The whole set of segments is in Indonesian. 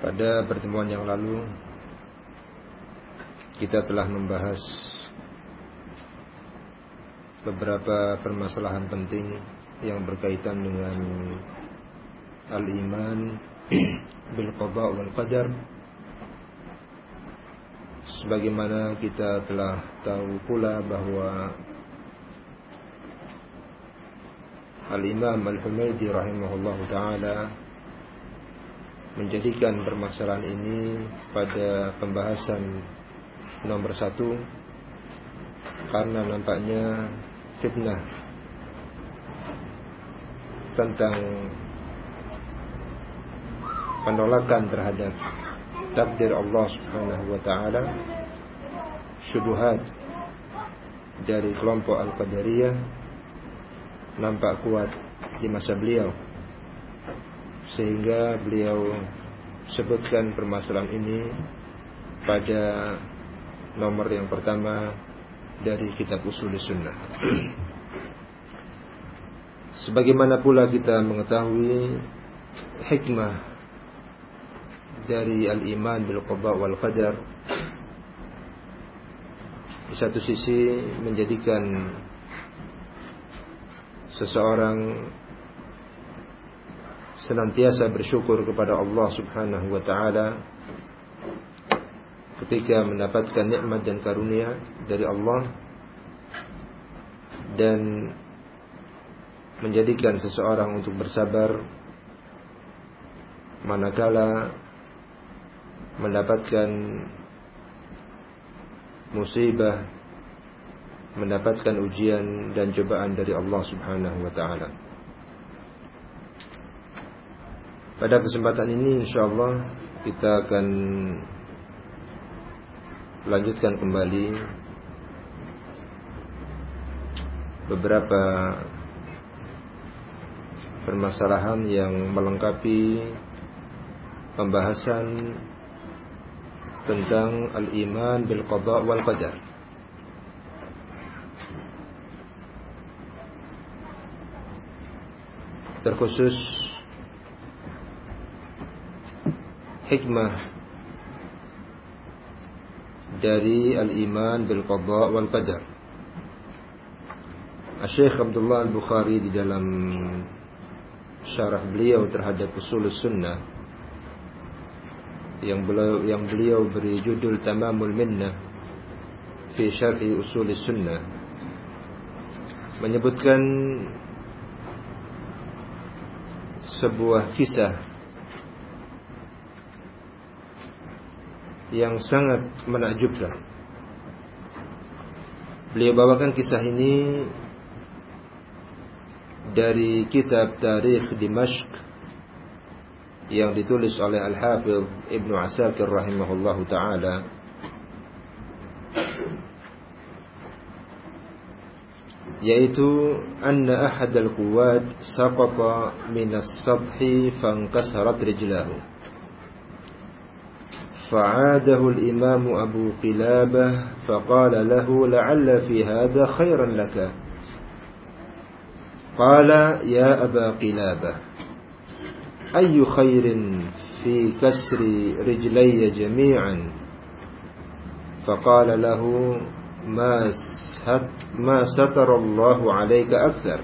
Pada pertemuan yang lalu kita telah membahas beberapa permasalahan penting yang berkaitan dengan al-iman bil qada wal qadar sebagaimana kita telah tahu pula bahwa Al-Imam Al-Humaydi rahimahullahu taala menjadikan permasalahan ini pada pembahasan nomor satu karena nampaknya fitnah tentang penolakan terhadap takdir Allah Subhanahu wa taala syubhat dari kelompok Al-Qadariyah nampak kuat di masa beliau sehingga beliau sebutkan permasalahan ini pada nomor yang pertama dari kitab usul sunnah. Sebagaimana pula kita mengetahui hikmah dari al-iman bil qada wal qadar di satu sisi menjadikan seseorang senantiasa bersyukur kepada Allah Subhanahu wa taala ketika mendapatkan nikmat dan karunia dari Allah dan menjadikan seseorang untuk bersabar manakala mendapatkan musibah mendapatkan ujian dan cobaan dari Allah Subhanahu wa taala. Pada kesempatan ini insyaallah kita akan lanjutkan kembali beberapa permasalahan yang melengkapi pembahasan tentang al-iman bil qada wal qadar. Terkhusus hikmah dari al-iman bil qada wal qadar. Syekh Abdullah Al-Bukhari di dalam syarah beliau terhadap usul sunnah yang beliau yang beliau beri judul Tamamul Minnah fi syarhi usul sunnah menyebutkan sebuah kisah yang sangat menakjubkan. Beliau bawakan kisah ini dari kitab Tarikh Dimashq yang ditulis oleh Al-Hafidh Ibnu Asakir rahimahullahu taala yaitu anna ahad al-quwat saqata min as-sathi fankasarat rijlahu فعاده الإمام أبو قلابة فقال له لعل في هذا خيرا لك. قال يا أبا قلابة أي خير في كسر رجلي جميعا؟ فقال له ما ما ستر الله عليك أكثر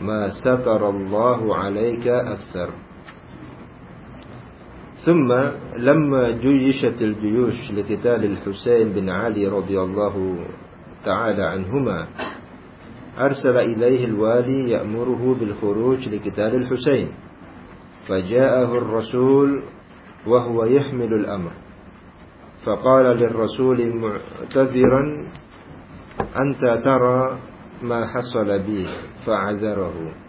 ما ستر الله عليك أكثر. ثم لما جيشت الجيوش لقتال الحسين بن علي رضي الله تعالى عنهما. أرسل إليه الوالي يأمره بالخروج لقتال الحسين. فجاءه الرسول وهو يحمل الأمر. فقال للرسول معتذرا أنت ترى ما حصل بي فعذره.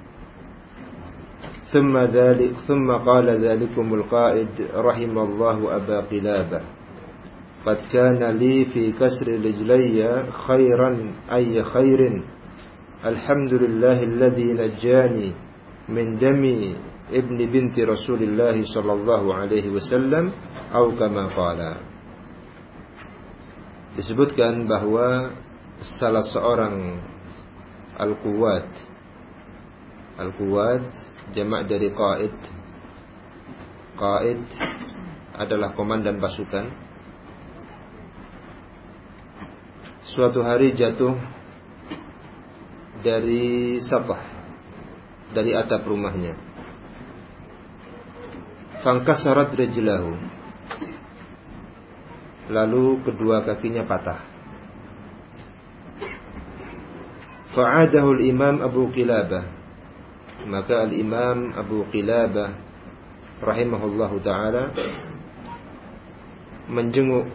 ثم ذلك ثم قال ذلكم القائد رحم الله أبا قلابة. قد كان لي في كسر رجلي خيرا أي خير. الحمد لله الذي نجاني من دم ابن بنت رسول الله صلى الله عليه وسلم أو كما قال. Disebutkan bahwa salah seorang al-quwat al-quwat jamak dari qaid. Qaid adalah komandan pasukan. Suatu hari jatuh dari sapah dari atap rumahnya. Fangkasarat rajlahu lalu kedua kakinya patah. Fa'adahu al-imam Abu Qilabah maka al-imam Abu Qilabah rahimahullahu taala menjenguk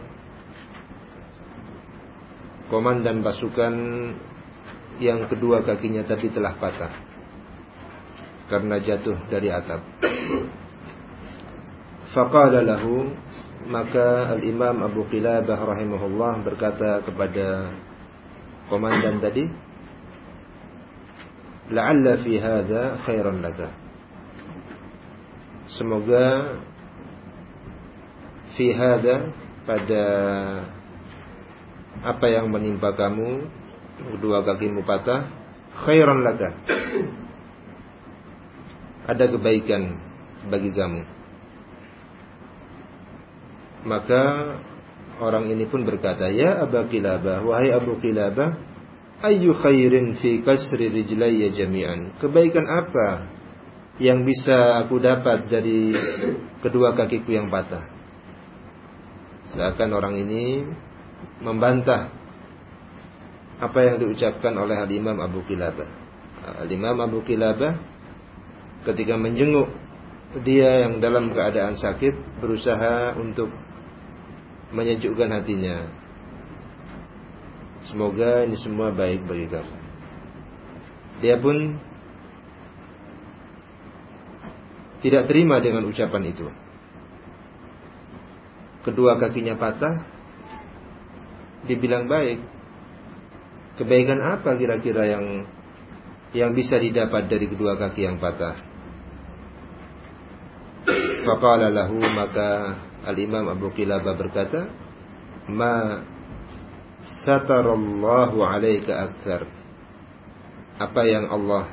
komandan pasukan yang kedua kakinya tadi telah patah karena jatuh dari atap. Faqala lahu maka al-Imam Abu Qilabah rahimahullah berkata kepada komandan tadi, "La'alla fi hadha khairan laka." Semoga fi hadha pada apa yang menimpa kamu kedua kakimu patah khairan laka ada kebaikan bagi kamu maka orang ini pun berkata ya Abu Qilabah wahai Abu Qilabah ayu khairin fi kasri rijlayya jami'an kebaikan apa yang bisa aku dapat dari kedua kakiku yang patah seakan orang ini membantah apa yang diucapkan oleh Al-Imam Abu Kilabah. Al-Imam Abu Kilabah ketika menjenguk dia yang dalam keadaan sakit berusaha untuk menyejukkan hatinya. Semoga ini semua baik bagi kamu. Dia pun tidak terima dengan ucapan itu. Kedua kakinya patah, dibilang baik. Kebaikan apa kira-kira yang yang bisa didapat dari kedua kaki yang patah? Faqala lahu maka Al-Imam Abu Qilabah berkata, "Ma satarallahu 'alaika akthar." Apa yang Allah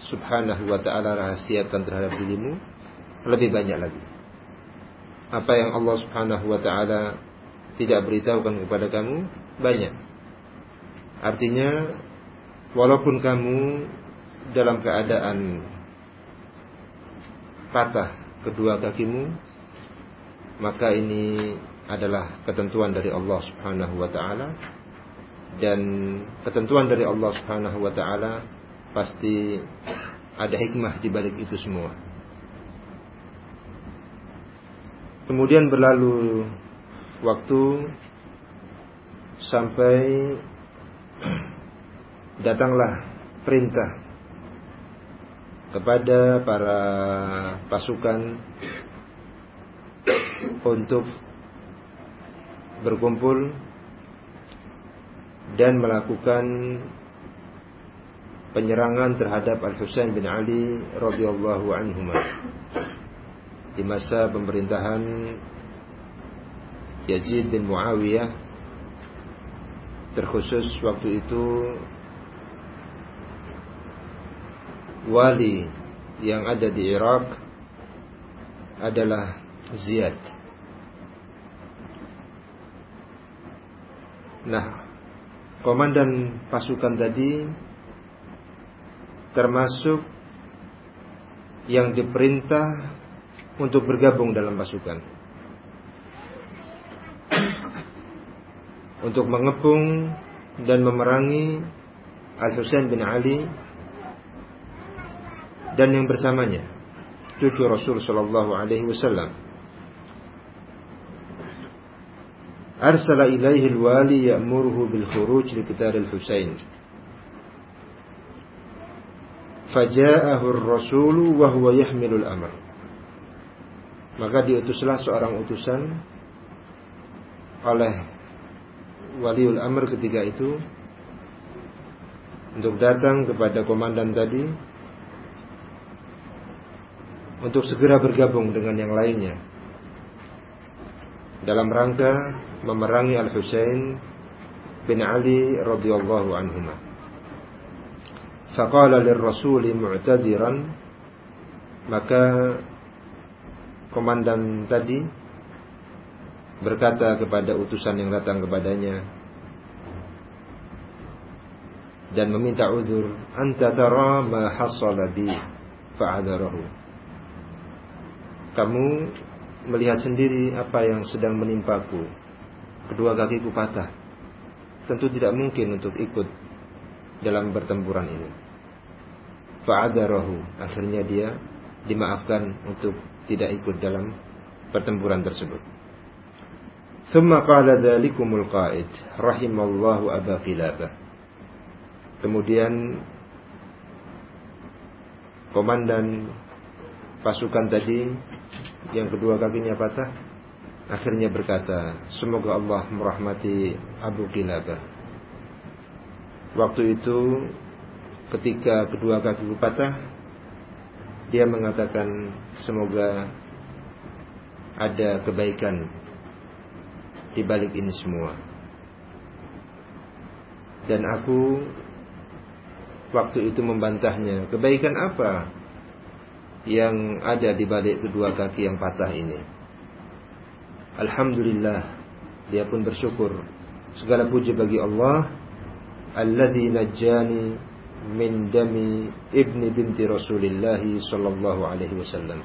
Subhanahu wa taala rahasiakan terhadap dirimu lebih banyak lagi. Apa yang Allah Subhanahu wa taala tidak beritahukan kepada kamu banyak. Artinya walaupun kamu dalam keadaan patah kedua kakimu maka ini adalah ketentuan dari Allah Subhanahu wa taala dan ketentuan dari Allah Subhanahu wa taala pasti ada hikmah di balik itu semua. Kemudian berlalu waktu sampai datanglah perintah kepada para pasukan untuk berkumpul dan melakukan penyerangan terhadap Al Husain bin Ali radhiyallahu anhu di masa pemerintahan Yazid bin Muawiyah terkhusus waktu itu wali yang ada di Irak adalah Ziyad. Nah, komandan pasukan tadi termasuk yang diperintah untuk bergabung dalam pasukan. untuk mengepung dan memerangi Al-Husain bin Ali dan yang bersamanya cucu Rasul sallallahu alaihi wasallam arsala ilaihi al-wali ya'muruhu bil khuruj li qital al-Husain Faja'ahu ar-rasulu wa huwa yahmilul amr. Maka diutuslah seorang utusan oleh waliul amr ketika itu untuk datang kepada komandan tadi untuk segera bergabung dengan yang lainnya dalam rangka memerangi Al-Husain bin Ali radhiyallahu anhuma. Faqala lirrasul mu'tadiran maka komandan tadi berkata kepada utusan yang datang kepadanya dan meminta uzur anta tara ma hasala bi? Fa'adarahu. Kamu melihat sendiri apa yang sedang menimpaku kedua kakiku patah tentu tidak mungkin untuk ikut dalam pertempuran ini fa'adarahu akhirnya dia dimaafkan untuk tidak ikut dalam pertempuran tersebut ثم قال ذلكم القائد رحم الله أبا قلابة Kemudian komandan pasukan tadi yang kedua kakinya patah akhirnya berkata, "Semoga Allah merahmati Abu Qilabah." Waktu itu ketika kedua kakiku patah, dia mengatakan, "Semoga ada kebaikan di balik ini semua." Dan aku waktu itu membantahnya, kebaikan apa yang ada di balik kedua kaki yang patah ini? Alhamdulillah, dia pun bersyukur. Segala puji bagi Allah, alladzi najjani min dami ibni binti Rasulillah sallallahu alaihi wasallam.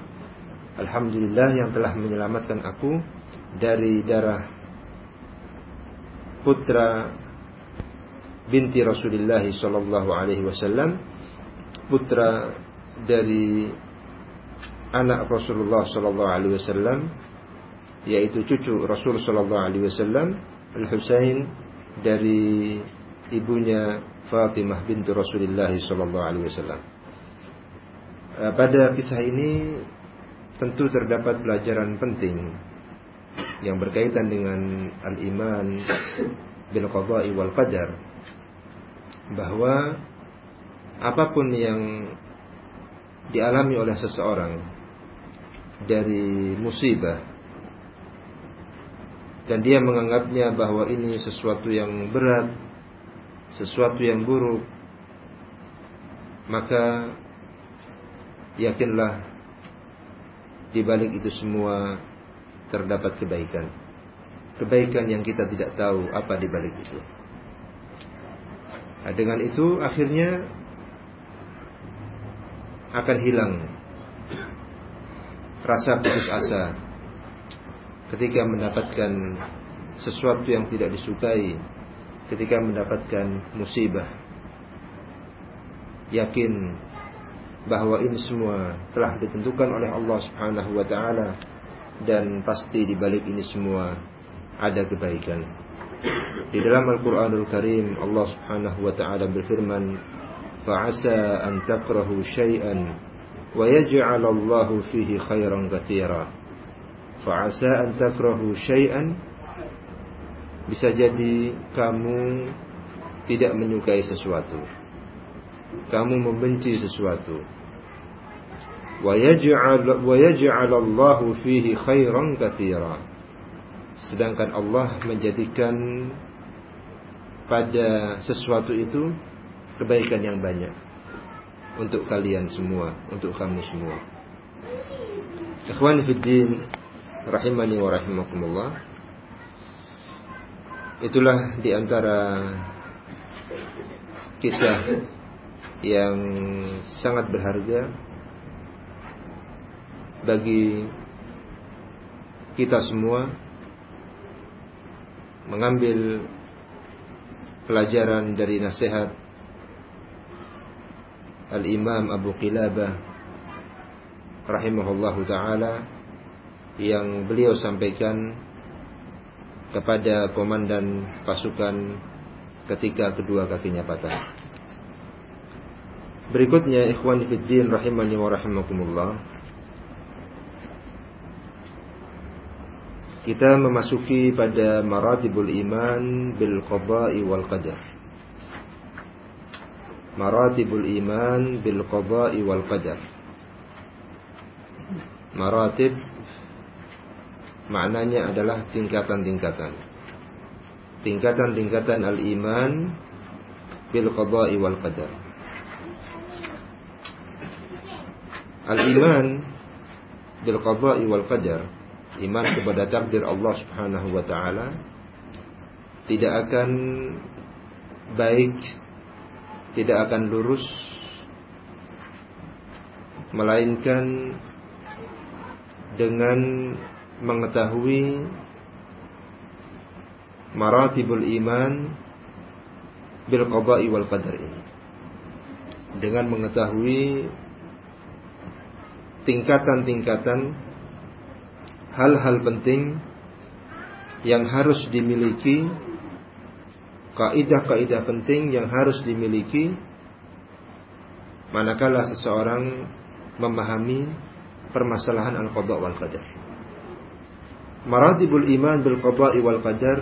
Alhamdulillah yang telah menyelamatkan aku dari darah putra binti Rasulullah sallallahu alaihi wasallam putra dari anak Rasulullah sallallahu alaihi wasallam yaitu cucu Rasul sallallahu alaihi wasallam Al-Husain dari ibunya Fatimah binti Rasulullah sallallahu alaihi wasallam. Eh, pada kisah ini tentu terdapat pelajaran penting yang berkaitan dengan al-iman bil qada'i wal qadar bahwa apa pun yang dialami oleh seseorang dari musibah dan dia menganggapnya bahwa ini sesuatu yang berat, sesuatu yang buruk, maka yakinlah di balik itu semua terdapat kebaikan. Kebaikan yang kita tidak tahu apa di balik itu. Nah, dengan itu akhirnya akan hilang rasa putus asa ketika mendapatkan sesuatu yang tidak disukai, ketika mendapatkan musibah. Yakin bahwa ini semua telah ditentukan oleh Allah Subhanahu wa taala dan pasti di balik ini semua ada kebaikan. Di dalam Al-Quranul Karim Allah subhanahu wa ta'ala berfirman Fa'asa an takrahu syai'an Wa yaj'alallahu fihi khairan kathira Fa'asa an takrahu syai'an Bisa jadi kamu tidak menyukai sesuatu. Kamu membenci sesuatu. Wa yaj'alallahu fihi khairan kathira. Sedangkan Allah menjadikan pada sesuatu itu kebaikan yang banyak. Untuk kalian semua, untuk kamu semua. Ikhwan fiddin rahimani wa rahimakumullah. Itulah di antara kisah yang sangat berharga bagi kita semua mengambil pelajaran dari nasihat Al-Imam Abu Qilabah rahimahullahu taala yang beliau sampaikan kepada komandan pasukan ketika kedua kakinya patah. Berikutnya ikhwan fiddin rahimani wa rahimakumullah. Kita memasuki pada maratibul iman bil qada'i wal qadar. Maratibul iman bil qada'i wal qadar. Maratib maknanya adalah tingkatan-tingkatan. Tingkatan-tingkatan al-iman bil qada'i wal qadar. Al-iman bil qada'i wal qadar, iman kepada takdir Allah Subhanahu wa taala tidak akan baik, tidak akan lurus melainkan dengan mengetahui maratibul iman bil qada'i wal qadar ini. Dengan mengetahui tingkatan-tingkatan hal-hal penting yang harus dimiliki, kaidah-kaidah penting yang harus dimiliki manakala seseorang memahami permasalahan al-qada wal qadar. Maratibul iman bil qada'i wal qadar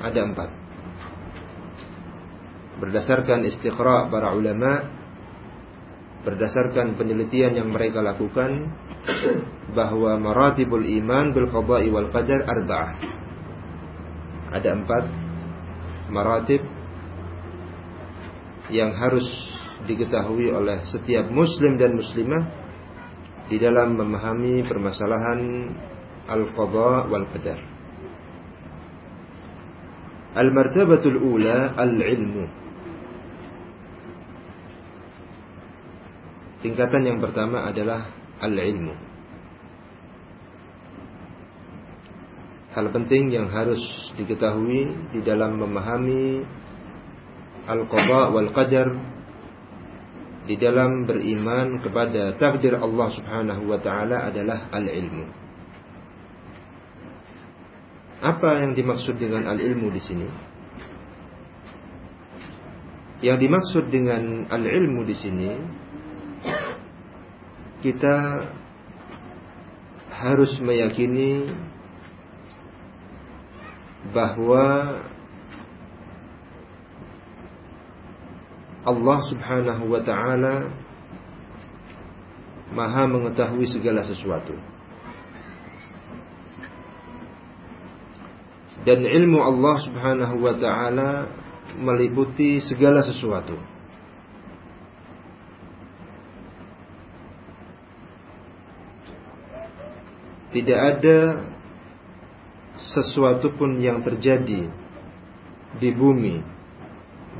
ada empat. Berdasarkan istiqra' para ulama berdasarkan penelitian yang mereka lakukan bahwa maratibul iman bil qada'i wal qadar arba'ah. Ada empat maratib yang harus diketahui oleh setiap muslim dan muslimah di dalam memahami permasalahan al-qada wal qadar. Al-martabatul ula al-ilmu. Tingkatan yang pertama adalah al-ilmu. Hal penting yang harus diketahui di dalam memahami al-qada wal qadar di dalam beriman kepada takdir Allah Subhanahu wa taala adalah al-ilmu. Apa yang dimaksud dengan al-ilmu di sini? Yang dimaksud dengan al-ilmu di sini kita harus meyakini bahwa Allah Subhanahu wa taala Maha mengetahui segala sesuatu. Dan ilmu Allah Subhanahu wa taala meliputi segala sesuatu. tidak ada sesuatu pun yang terjadi di bumi,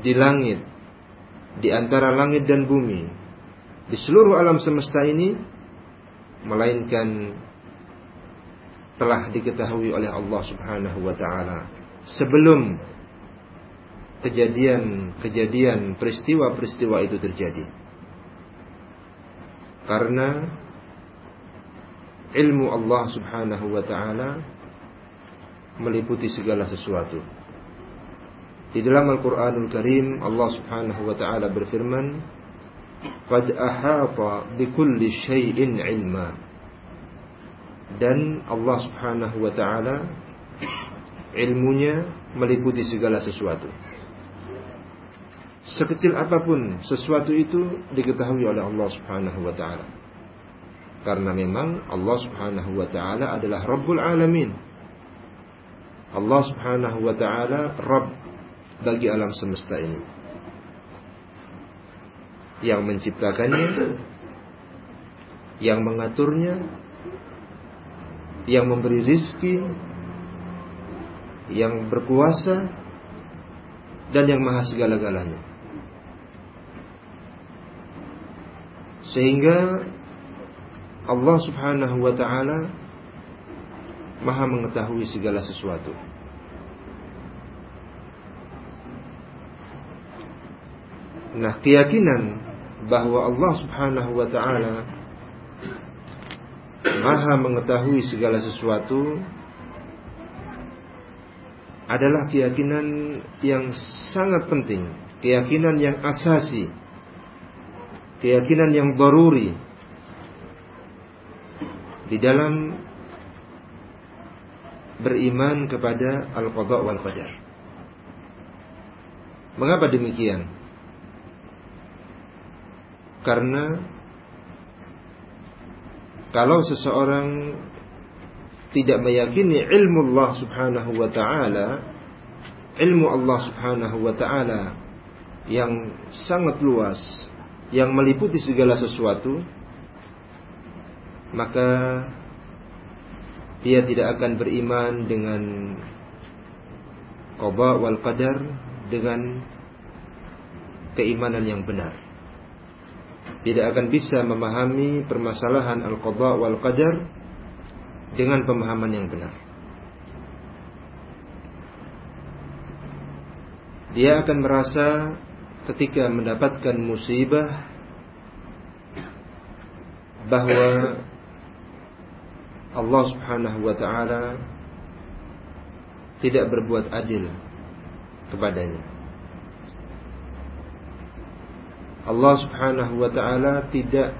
di langit, di antara langit dan bumi, di seluruh alam semesta ini, melainkan telah diketahui oleh Allah Subhanahu wa Ta'ala sebelum kejadian-kejadian peristiwa-peristiwa itu terjadi. Karena ilmu Allah Subhanahu wa taala meliputi segala sesuatu. Di dalam Al-Qur'anul Karim Allah Subhanahu wa taala berfirman, "Qad ahata bikulli syai'in 'ilma." Dan Allah Subhanahu wa taala ilmunya meliputi segala sesuatu. Sekecil apa pun sesuatu itu diketahui oleh Allah Subhanahu wa taala. Karena memang Allah subhanahu wa ta'ala adalah Rabbul Alamin. Allah subhanahu wa ta'ala Rabb bagi alam semesta ini. Yang menciptakannya, yang mengaturnya, yang memberi rizki, yang berkuasa, dan yang maha segala-galanya. Sehingga Allah Subhanahu wa taala Maha mengetahui segala sesuatu. Nah, keyakinan bahwa Allah Subhanahu wa taala Maha mengetahui segala sesuatu adalah keyakinan yang sangat penting, keyakinan yang asasi keyakinan yang baruri di dalam beriman kepada al-qada wal qadar. Mengapa demikian? Karena kalau seseorang tidak meyakini ilmu Allah Subhanahu wa taala, ilmu Allah Subhanahu wa taala yang sangat luas, yang meliputi segala sesuatu, maka dia tidak akan beriman dengan qada wal qadar dengan keimanan yang benar. Tidak akan bisa memahami permasalahan al-qada wal qadar dengan pemahaman yang benar. Dia akan merasa ketika mendapatkan musibah bahwa Allah Subhanahu wa taala tidak berbuat adil kepadanya. Allah Subhanahu wa taala tidak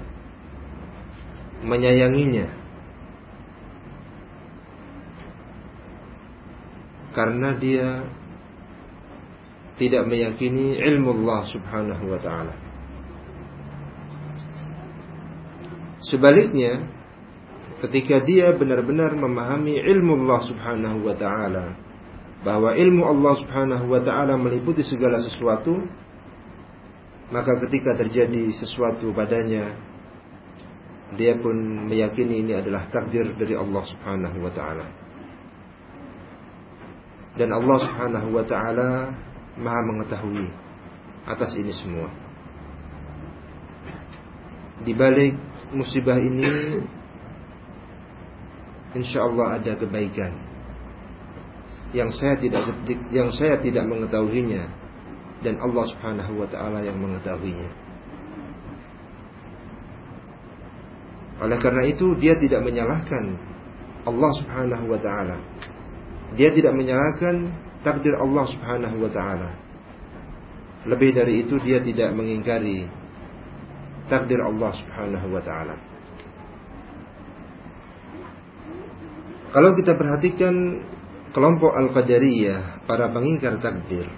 menyayanginya karena dia tidak meyakini ilmu Allah Subhanahu wa taala. Sebaliknya, ketika dia benar-benar memahami ilmu Allah Subhanahu wa taala bahwa ilmu Allah Subhanahu wa taala meliputi segala sesuatu maka ketika terjadi sesuatu padanya dia pun meyakini ini adalah takdir dari Allah Subhanahu wa taala. Dan Allah Subhanahu wa taala Maha mengetahui atas ini semua. Di balik musibah ini insya Allah ada kebaikan. Yang saya tidak yang saya tidak mengetahuinya dan Allah Subhanahu wa taala yang mengetahuinya. Oleh karena itu dia tidak menyalahkan Allah Subhanahu wa taala. Dia tidak menyalahkan takdir Allah Subhanahu wa taala. Lebih dari itu dia tidak mengingkari takdir Allah Subhanahu wa taala. Kalau kita perhatikan kelompok Al-Qadariyah, para pengingkar takdir,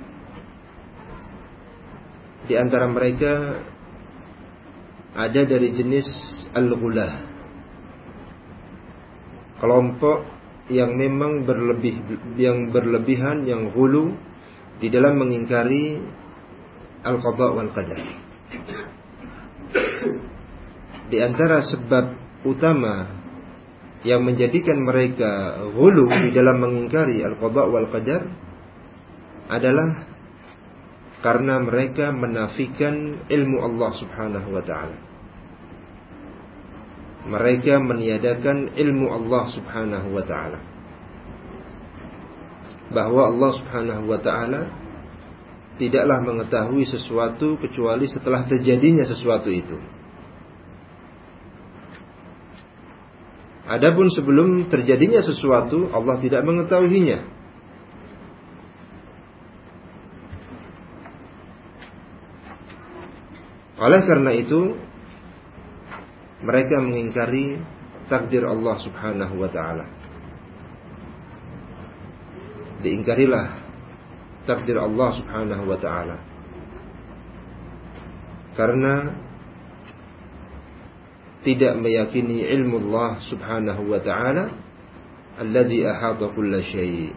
di antara mereka ada dari jenis Al-Ghulah. Kelompok yang memang berlebih yang berlebihan yang hulu di dalam mengingkari al-qada wal qadar. Di antara sebab utama yang menjadikan mereka hulu di dalam mengingkari al-qada wal qadar adalah karena mereka menafikan ilmu Allah Subhanahu wa taala. Mereka meniadakan ilmu Allah Subhanahu wa taala. Bahwa Allah Subhanahu wa taala tidaklah mengetahui sesuatu kecuali setelah terjadinya sesuatu itu. Adapun sebelum terjadinya sesuatu, Allah tidak mengetahuinya. Oleh karena itu, mereka mengingkari takdir Allah Subhanahu wa taala. Diingkarilah takdir Allah Subhanahu wa taala. Karena tidak meyakini ilmu Allah Subhanahu wa taala alladhi ahata kulla syai.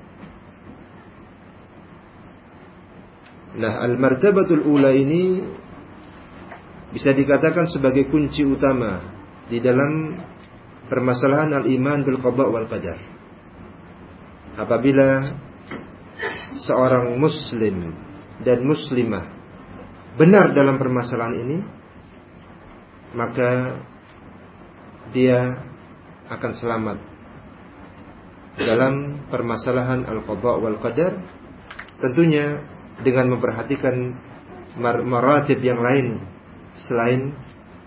Nah, al-martabatul ula ini bisa dikatakan sebagai kunci utama di dalam permasalahan al-iman bil qada wal qadar. Apabila seorang muslim dan muslimah benar dalam permasalahan ini, maka dia akan selamat dalam permasalahan al-qada wal qadar tentunya dengan memperhatikan maratib yang lain selain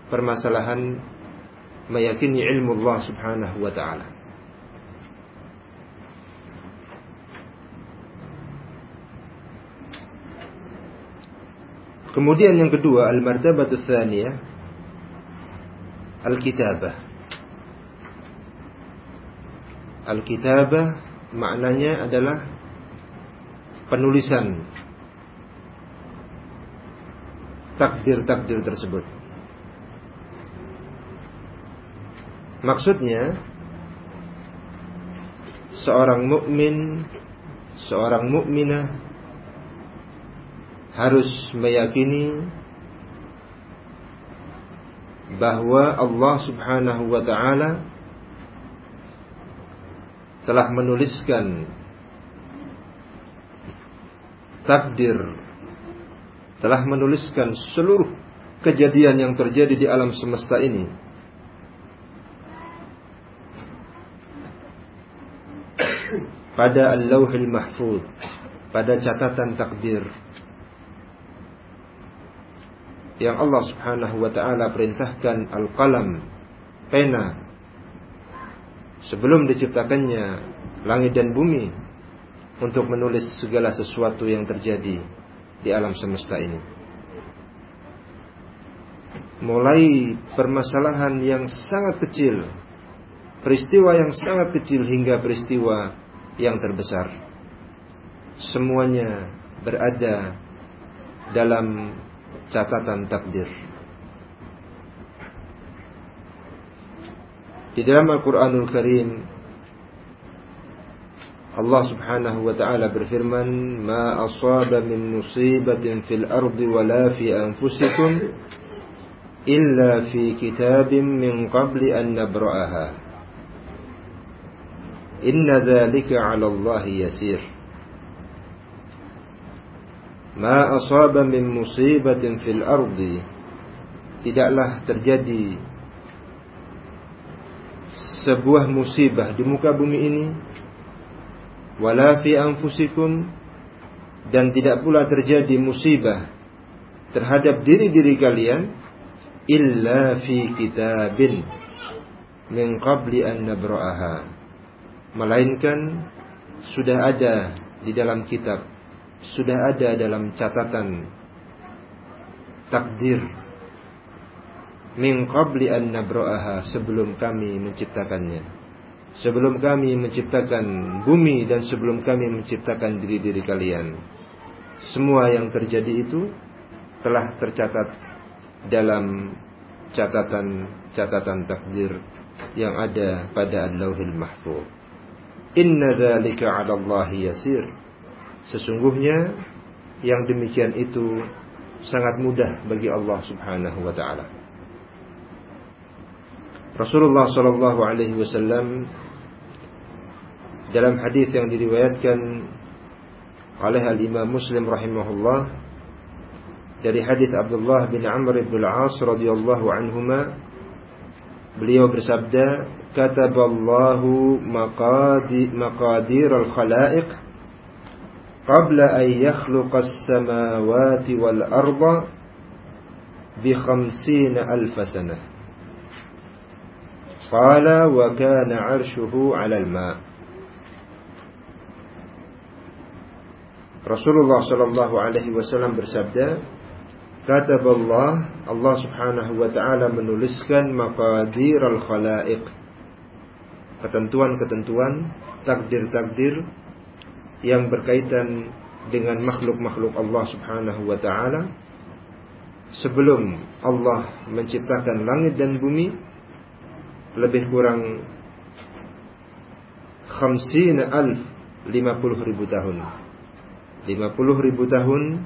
permasalahan meyakini ilmu Allah Subhanahu wa taala. Kemudian yang kedua, al-martabatu tsaniyah Al-Kitabah. Al-Kitabah maknanya adalah penulisan takdir-takdir tersebut. Maksudnya seorang mukmin, seorang mukminah harus meyakini bahwa Allah Subhanahu wa taala telah menuliskan takdir telah menuliskan seluruh kejadian yang terjadi di alam semesta ini. Pada Al-Lauhil Mahfuz pada catatan takdir yang Allah Subhanahu wa taala perintahkan al-qalam pena sebelum diciptakannya langit dan bumi untuk menulis segala sesuatu yang terjadi di alam semesta ini. Mulai permasalahan yang sangat kecil, peristiwa yang sangat kecil hingga peristiwa yang terbesar. Semuanya berada dalam catatan takdir. Di dalam Al-Quranul Karim Allah subhanahu wa ta'ala berfirman Ma asaba min musibatin fil ardi wala fi anfusikum Illa fi kitabim min qabli an nabra'aha Inna dhalika ala Allah yasir Ma asaba min musibatin fil ardi Tidaklah terjadi sebuah musibah di muka bumi ini wala fi anfusikum. Dan tidak pula terjadi musibah terhadap diri-diri kalian illa fi kitabin min qabli an nabra'aha. Melainkan sudah ada di dalam kitab sudah ada dalam catatan takdir. Min qabli an nabra'aha sebelum kami menciptakannya. Sebelum kami menciptakan bumi dan sebelum kami menciptakan diri-diri kalian. Semua yang terjadi itu telah tercatat dalam catatan-catatan takdir yang ada pada Al-Lauhil. Inna dzalika 'ala Allah yasir. Sesungguhnya yang demikian itu sangat mudah bagi Allah Subhanahu wa taala. Rasulullah Shallallahu Alaihi Wasallam dalam hadis yang diriwayatkan oleh Imam Muslim rahimahullah dari hadis Abdullah bin Amr bin Al-As radhiyallahu anhuma beliau bersabda kataballahu maqadi maqadir al-khalaiq qabla an yakhluqa as-samawati wal arda bi 50 alf sanah Qala wa. Rasulullah sallallahu alaihi wasallam bersabda, kata Allah, Allah Subhanahu wa taala menuliskan maqadir al-khalaiq. Ketentuan-ketentuan, takdir-takdir yang berkaitan dengan makhluk-makhluk Allah Subhanahu wa taala sebelum Allah menciptakan langit dan bumi lebih kurang khamsina alf 50 ribu tahun 50 ribu tahun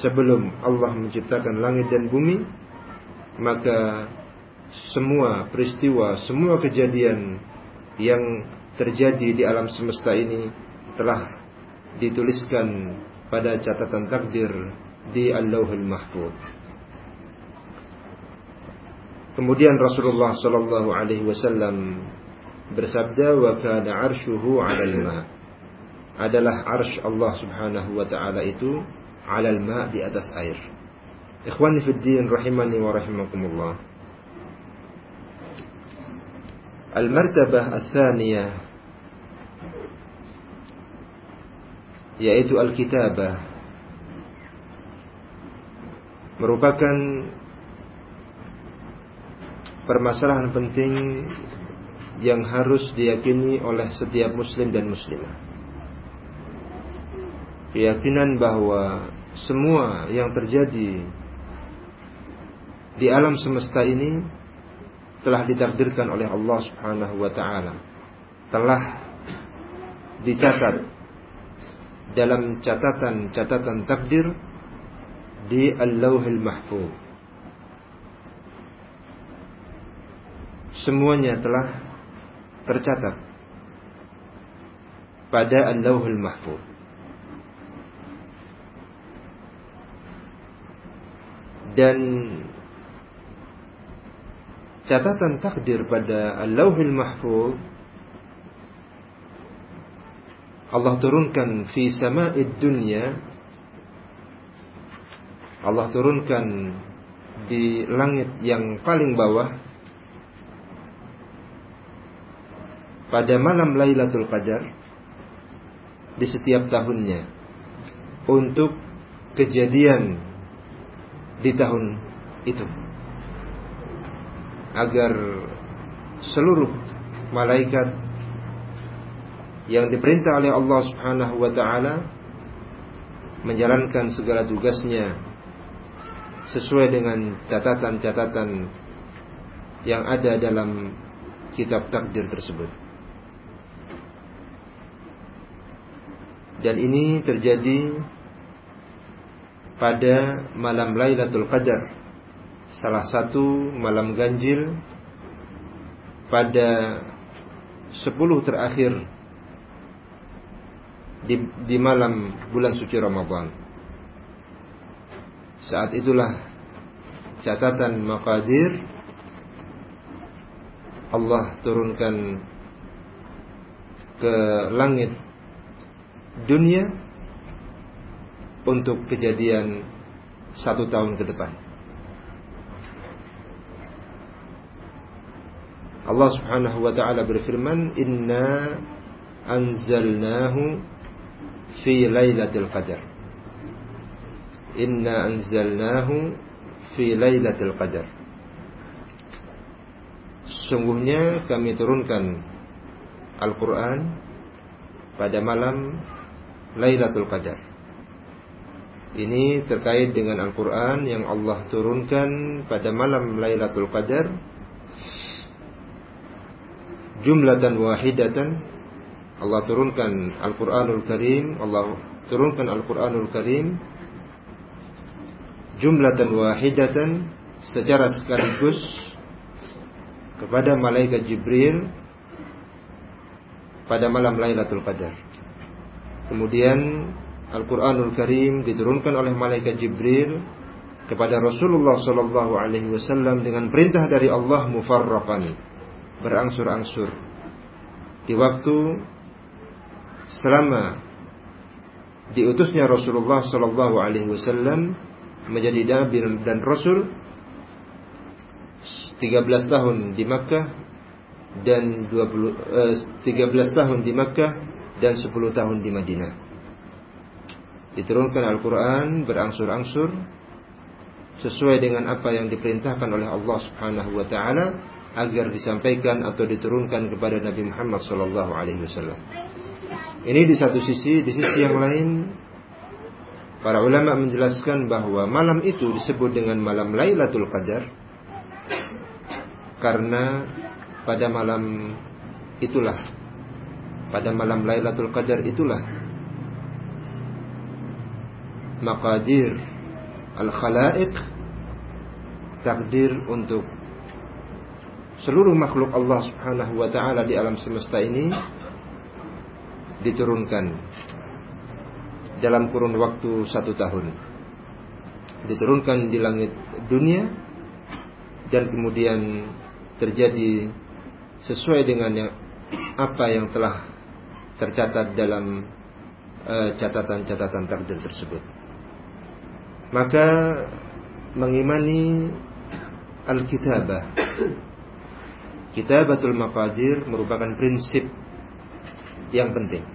sebelum Allah menciptakan langit dan bumi maka semua peristiwa semua kejadian yang terjadi di alam semesta ini telah dituliskan pada catatan takdir di Allahul Mahfuz Kemudian Rasulullah sallallahu alaihi wasallam bersabda wa kana arshuhu 'alal ma. Adalah arsy Allah Subhanahu wa taala itu 'alal ma di atas air. Ikhwani fid rahimani wa rahimakumullah. Al-martabah ats-tsaniyah yaitu al-kitabah merupakan permasalahan penting yang harus diyakini oleh setiap muslim dan muslimah. Keyakinan bahwa semua yang terjadi di alam semesta ini telah ditakdirkan oleh Allah Subhanahu wa taala. Telah dicatat dalam catatan-catatan takdir di Al-Lauhil Mahfuz. Semuanya telah tercatat pada Al-Lauhil Mahfuz. Dan catatan takdir pada Al-Lauhil Mahfuz Allah turunkan fi sama'id dunya Allah turunkan di langit yang paling bawah pada malam Lailatul Qadar di setiap tahunnya untuk kejadian di tahun itu agar seluruh malaikat yang diperintah oleh Allah Subhanahu wa taala menjalankan segala tugasnya sesuai dengan catatan-catatan yang ada dalam kitab takdir tersebut. Dan ini terjadi pada malam Lailatul Qadar, salah satu malam ganjil pada sepuluh terakhir di, di malam bulan suci Ramadan. Saat itulah catatan maqadir Allah turunkan ke langit dunia untuk kejadian satu tahun ke depan. Allah Subhanahu wa taala berfirman, "Inna anzalnahu fi lailatul qadar. Inna anzalnahu fi lailatul qadar. Sungguhnya kami turunkan Al-Quran pada malam Lailatul Qadar. Ini terkait dengan Al-Quran yang Allah turunkan pada malam Lailatul Qadar. Jumlatan wahidatan. Allah turunkan Al-Quranul Karim. Allah turunkan Al-Quranul Karim. Jumlatan wahidatan secara sekaligus kepada malaikat Jibril pada malam Lailatul Qadar. Kemudian Al-Qur'anul Karim diturunkan oleh malaikat Jibril kepada Rasulullah sallallahu alaihi wasallam dengan perintah dari Allah mufarraqan berangsur-angsur di waktu selama diutusnya Rasulullah Sallallahu Alaihi Wasallam menjadi nabi dan rasul 13 tahun di Makkah dan 20 eh, 13 tahun di Makkah dan 10 tahun di Madinah. Diturunkan Al-Qur'an berangsur-angsur sesuai dengan apa yang diperintahkan oleh Allah Subhanahu wa taala agar disampaikan atau diturunkan kepada Nabi Muhammad sallallahu alaihi wasallam. Ini di satu sisi, di sisi yang lain para ulama menjelaskan bahwa malam itu disebut dengan malam Lailatul Qadar karena pada malam itulah pada malam Lailatul Qadar itulah maqadir al-khalaiq takdir untuk seluruh makhluk Allah Subhanahu wa taala di alam semesta ini diturunkan dalam kurun waktu satu tahun. Diturunkan di langit dunia dan kemudian terjadi sesuai dengan yang, apa yang telah tercatat dalam eh, catatan-catatan uh, takdir tersebut. Maka mengimani Alkitabah Kitabatul Maqadir merupakan prinsip yang penting.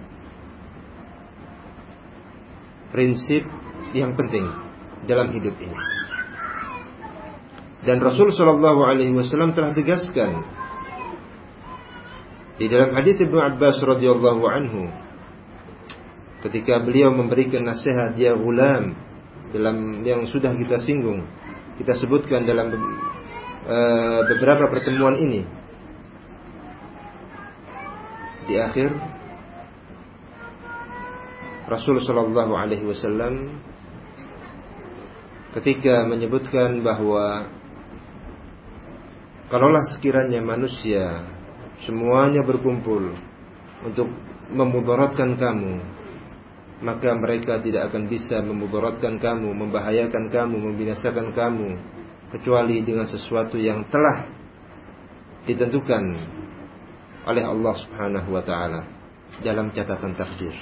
Prinsip yang penting dalam hidup ini. Dan Rasul Shallallahu Alaihi Wasallam telah tegaskan di dalam hadits Ibnu Abbas radhiyallahu anhu ketika beliau memberikan nasihat ya gulam dalam yang sudah kita singgung kita sebutkan dalam uh, beberapa pertemuan ini. Di akhir Rasul Shallallahu Alaihi Wasallam ketika menyebutkan bahwa kalaulah sekiranya manusia semuanya berkumpul untuk memudaratkan kamu maka mereka tidak akan bisa memudaratkan kamu membahayakan kamu membinasakan kamu kecuali dengan sesuatu yang telah ditentukan oleh Allah Subhanahu wa taala dalam catatan takdir.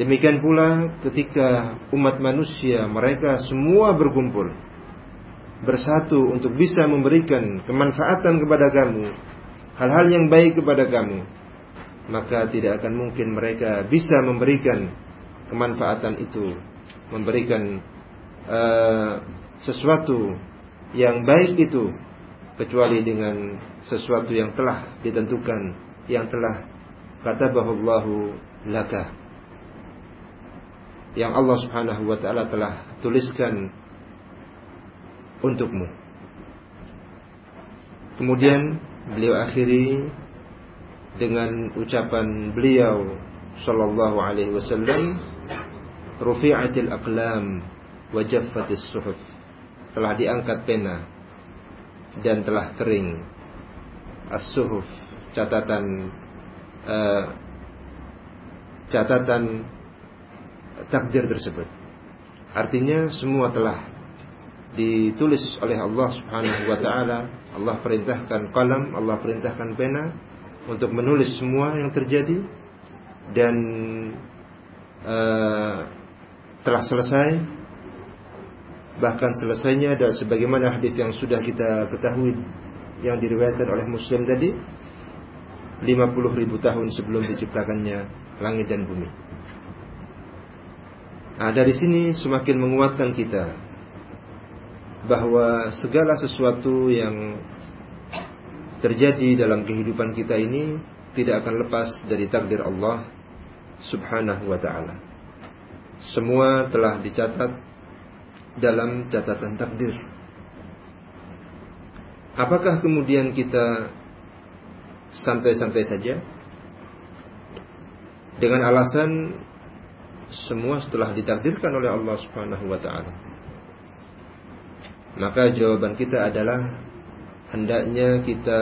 Demikian pula ketika umat manusia mereka semua berkumpul bersatu untuk bisa memberikan kemanfaatan kepada kamu, hal-hal yang baik kepada kamu, maka tidak akan mungkin mereka bisa memberikan kemanfaatan itu, memberikan uh, sesuatu yang baik itu kecuali dengan sesuatu yang telah ditentukan, yang telah kata bahullahu laka. Yang Allah Subhanahu wa taala telah tuliskan untukmu. Kemudian beliau akhiri dengan ucapan beliau sallallahu alaihi wasallam rufi'atil aqlam wa jaffatis suhuf. Telah diangkat pena dan telah kering. As-suhuf catatan uh, catatan takdir tersebut. Artinya semua telah ditulis oleh Allah Subhanahu wa taala. Allah perintahkan kalam, Allah perintahkan pena untuk menulis semua yang terjadi dan uh, telah selesai bahkan selesainya dan sebagaimana hadis yang sudah kita ketahui yang diriwayatkan oleh Muslim tadi 50 ribu tahun sebelum diciptakannya langit dan bumi. Nah, dari sini semakin menguatkan kita bahwa segala sesuatu yang terjadi dalam kehidupan kita ini tidak akan lepas dari takdir Allah Subhanahu wa taala. Semua telah dicatat dalam catatan takdir. Apakah kemudian kita santai-santai saja dengan alasan semua setelah ditakdirkan oleh Allah Subhanahu wa taala? Maka jawaban kita adalah hendaknya kita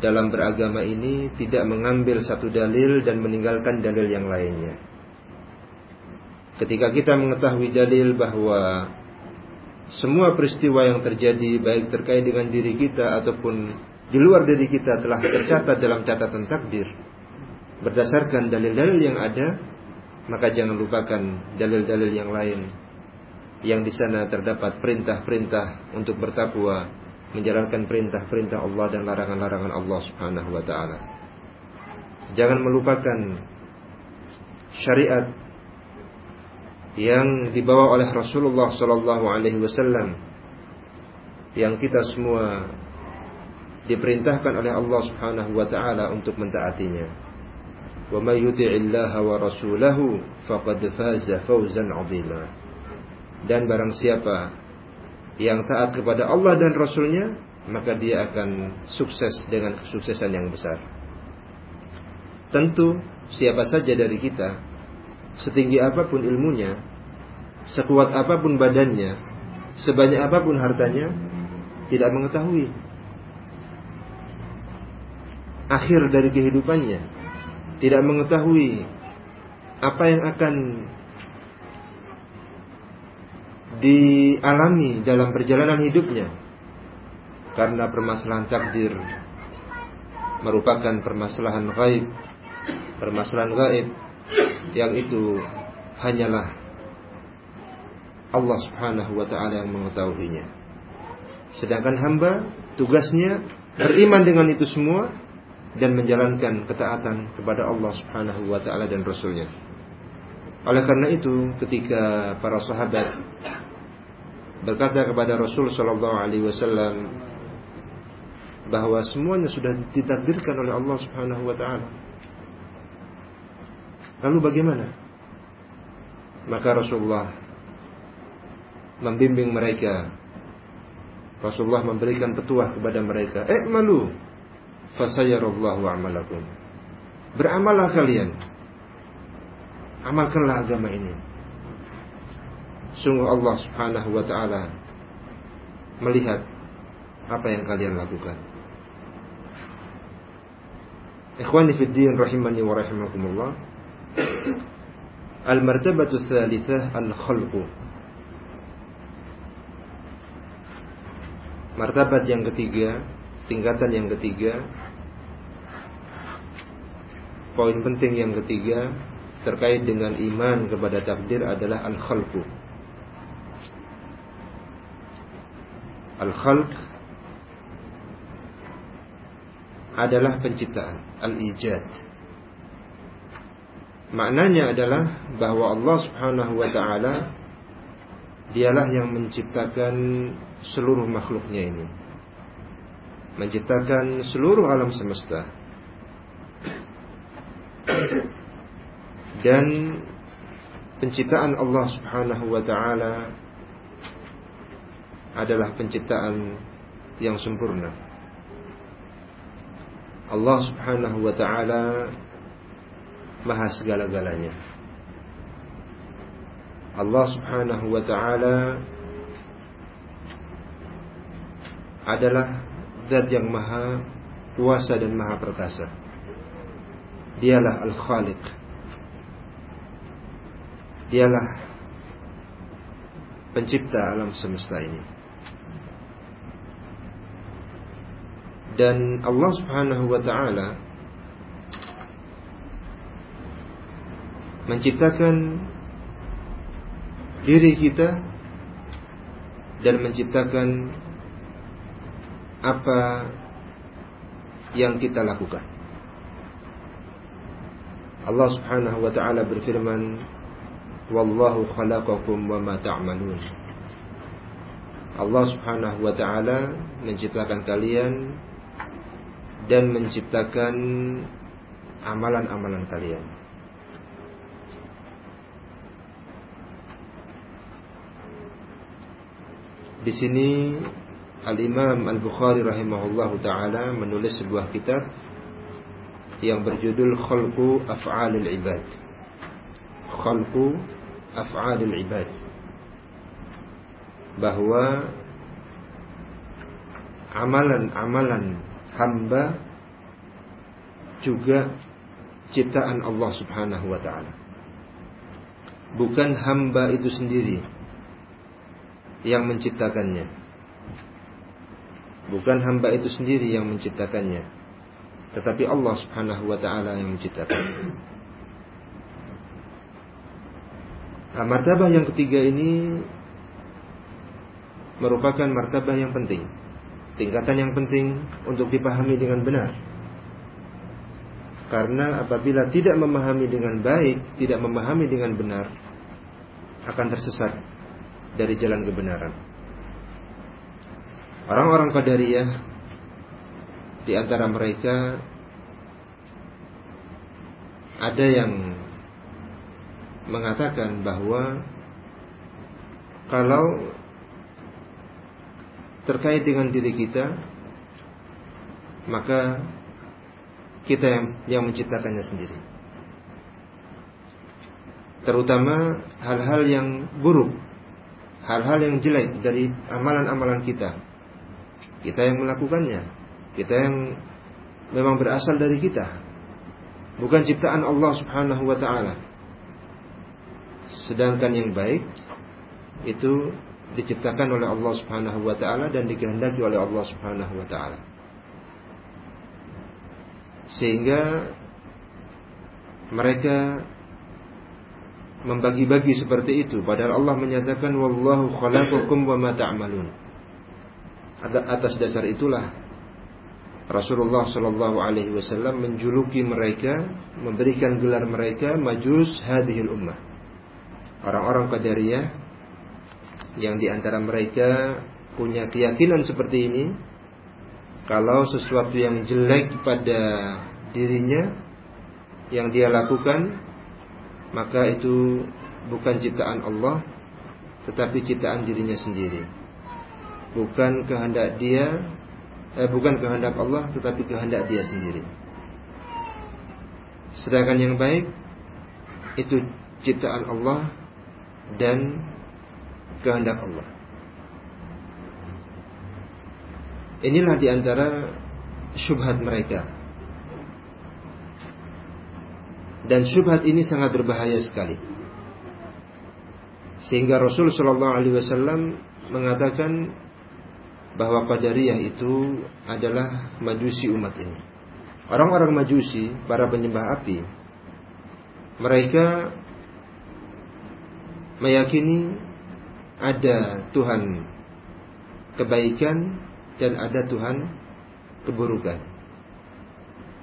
dalam beragama ini tidak mengambil satu dalil dan meninggalkan dalil yang lainnya. Ketika kita mengetahui dalil bahwa semua peristiwa yang terjadi baik terkait dengan diri kita ataupun di luar diri kita telah tercatat dalam catatan takdir berdasarkan dalil-dalil yang ada maka jangan lupakan dalil-dalil yang lain yang di sana terdapat perintah-perintah untuk bertakwa, menjalankan perintah-perintah Allah dan larangan-larangan Allah Subhanahu wa taala. Jangan melupakan syariat yang dibawa oleh Rasulullah sallallahu alaihi wasallam yang kita semua diperintahkan oleh Allah Subhanahu wa taala untuk mentaatinya. Wa may yuti'illaha wa rasulahu faqad faza fawzan 'azima dan barang siapa yang taat kepada Allah dan Rasulnya maka dia akan sukses dengan kesuksesan yang besar. Tentu siapa saja dari kita setinggi apa pun ilmunya sekuat apa pun badannya sebanyak apa pun hartanya tidak mengetahui akhir dari kehidupannya tidak mengetahui apa yang akan dialami dalam perjalanan hidupnya karena permasalahan takdir merupakan permasalahan gaib permasalahan gaib yang itu hanyalah Allah Subhanahu wa taala yang mengetahuinya. Sedangkan hamba tugasnya beriman dengan itu semua dan menjalankan ketaatan kepada Allah Subhanahu wa taala dan rasulnya oleh karena itu ketika para sahabat berkata kepada Rasul sallallahu alaihi wasallam bahwa semuanya sudah ditakdirkan oleh Allah Subhanahu wa taala. Lalu bagaimana? Maka Rasulullah membimbing mereka. Rasulullah memberikan petuah kepada mereka. Eh malu, fasayarallahu amalakum. Beramallah kalian. Amalkanlah agama ini. Sungguh Allah Subhanahu wa taala melihat apa yang kalian lakukan. Ikhwani fi din rahimani wa rahimakumullah. Al-martabatu tsalitsah al-khalqu. Martabat yang ketiga, tingkatan yang ketiga, poin penting yang ketiga terkait dengan iman kepada takdir adalah al-khalqu. Al-khalq adalah penciptaan, al-ijad. Maknanya adalah bahwa Allah Subhanahu wa taala dialah yang menciptakan seluruh makhluknya ini. Menciptakan seluruh alam semesta. Dan penciptaan Allah Subhanahu wa taala adalah penciptaan yang sempurna. Allah Subhanahu wa taala maha segala-galanya. Allah Subhanahu wa taala adalah zat yang maha kuasa dan maha perkasa. Dialah Al-Khaliq. Dialah pencipta alam semesta ini. Dan Allah Subhanahu wa taala menciptakan diri kita dan menciptakan apa yang kita lakukan. Allah Subhanahu wa taala berfirman, "Wallahu khalaqakum wa ma ta'malun." Allah Subhanahu wa taala menciptakan kalian dan menciptakan amalan-amalan kalian. Di sini Al-Imam Al-Bukhari rahimahullahu taala menulis sebuah kitab yang berjudul Khalqu Af'alil Ibad. Khalqu Af'alil Ibad. Bahwa amalan-amalan hamba juga ciptaan Allah Subhanahu wa taala. Bukan hamba itu sendiri yang menciptakannya. Bukan hamba itu sendiri yang menciptakannya, tetapi Allah Subhanahu wa taala yang menciptakannya. Nah, martabah yang ketiga ini merupakan martabah yang penting. Tingkatan yang penting untuk dipahami dengan benar. Karena apabila tidak memahami dengan baik, tidak memahami dengan benar, akan tersesat dari jalan kebenaran. Orang-orang Qadariyah di antara mereka ada yang mengatakan bahwa kalau terkait dengan diri kita maka kita yang, yang menciptakannya sendiri terutama hal-hal yang buruk hal-hal yang jelek dari amalan-amalan kita. Kita yang melakukannya. Kita yang memang berasal dari kita. Bukan ciptaan Allah Subhanahu wa taala. Sedangkan yang baik itu diciptakan oleh Allah Subhanahu wa taala dan dikehendaki oleh Allah Subhanahu wa taala. Sehingga mereka membagi-bagi seperti itu padahal Allah menyatakan wallahu khalaqakum wa ma ta'malun. Atas dasar itulah Rasulullah Shallallahu alaihi wasallam menjuluki mereka, memberikan gelar mereka majus hadhil ummah. Orang-orang Qadariyah yang di antara mereka punya keyakinan seperti ini, kalau sesuatu yang jelek pada dirinya yang dia lakukan, maka itu bukan ciptaan Allah, tetapi ciptaan dirinya sendiri. Bukan kehendak dia, eh, bukan kehendak Allah, tetapi kehendak dia sendiri. Sedangkan yang baik itu ciptaan Allah dan kehendak Allah. Inilah di antara syubhat mereka. Dan syubhat ini sangat berbahaya sekali. Sehingga Rasul Shallallahu Alaihi Wasallam mengatakan bahwa Qadariyah itu adalah majusi umat ini. Orang-orang majusi, para penyembah api, mereka meyakini ada Tuhan kebaikan dan ada Tuhan keburukan.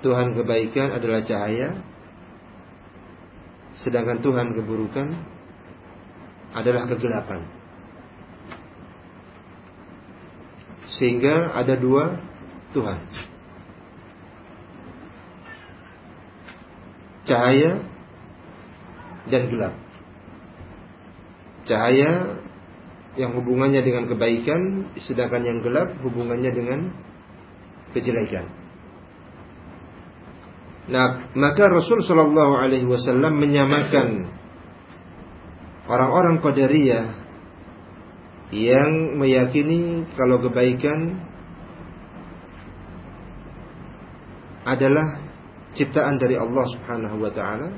Tuhan kebaikan adalah cahaya, sedangkan Tuhan keburukan adalah kegelapan. Sehingga ada dua Tuhan. Cahaya dan gelap. Cahaya yang hubungannya dengan kebaikan, sedangkan yang gelap hubungannya dengan kejelekan. Nah, maka Rasul Shallallahu Alaihi Wasallam menyamakan orang-orang Qadariyah yang meyakini kalau kebaikan adalah ciptaan dari Allah Subhanahu wa taala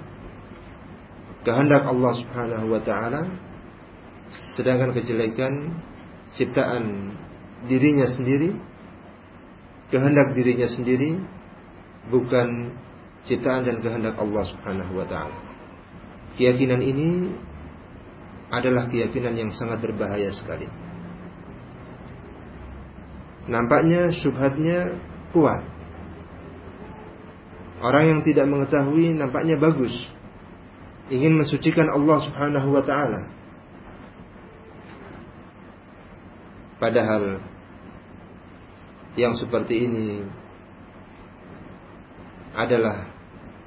kehendak Allah Subhanahu wa taala sedangkan kejelekan ciptaan dirinya sendiri kehendak dirinya sendiri bukan ciptaan dan kehendak Allah Subhanahu wa taala. Keyakinan ini adalah keyakinan yang sangat berbahaya sekali. Nampaknya syubhatnya kuat. Orang yang tidak mengetahui nampaknya bagus ingin mensucikan Allah Subhanahu wa taala. Padahal yang seperti ini adalah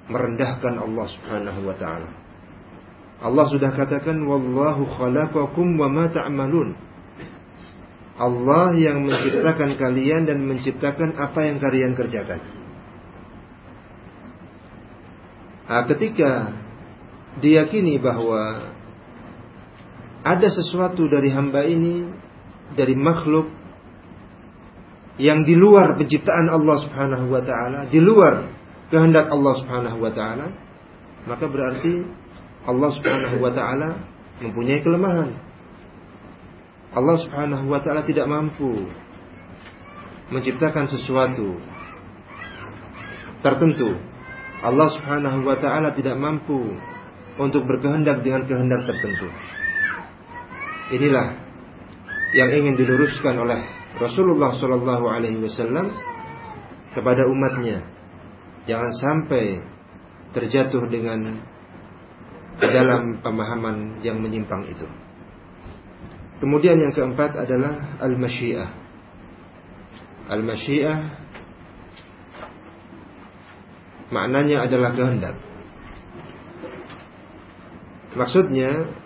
merendahkan Allah Subhanahu wa taala. Allah sudah katakan wallahu khalaqakum wa ma ta'malun. Allah yang menciptakan kalian dan menciptakan apa yang kalian kerjakan. Nah, ketika diyakini bahwa ada sesuatu dari hamba ini dari makhluk yang di luar penciptaan Allah Subhanahu wa taala, di luar kehendak Allah Subhanahu wa taala, maka berarti Allah Subhanahu wa taala mempunyai kelemahan. Allah Subhanahu wa taala tidak mampu menciptakan sesuatu tertentu. Allah Subhanahu wa taala tidak mampu untuk berkehendak dengan kehendak tertentu. Inilah yang ingin diluruskan oleh Rasulullah Shallallahu Alaihi Wasallam kepada umatnya. Jangan sampai terjatuh dengan dalam pemahaman yang menyimpang itu. Kemudian yang keempat adalah al-masyiah. Al-masyiah maknanya adalah kehendak. Maksudnya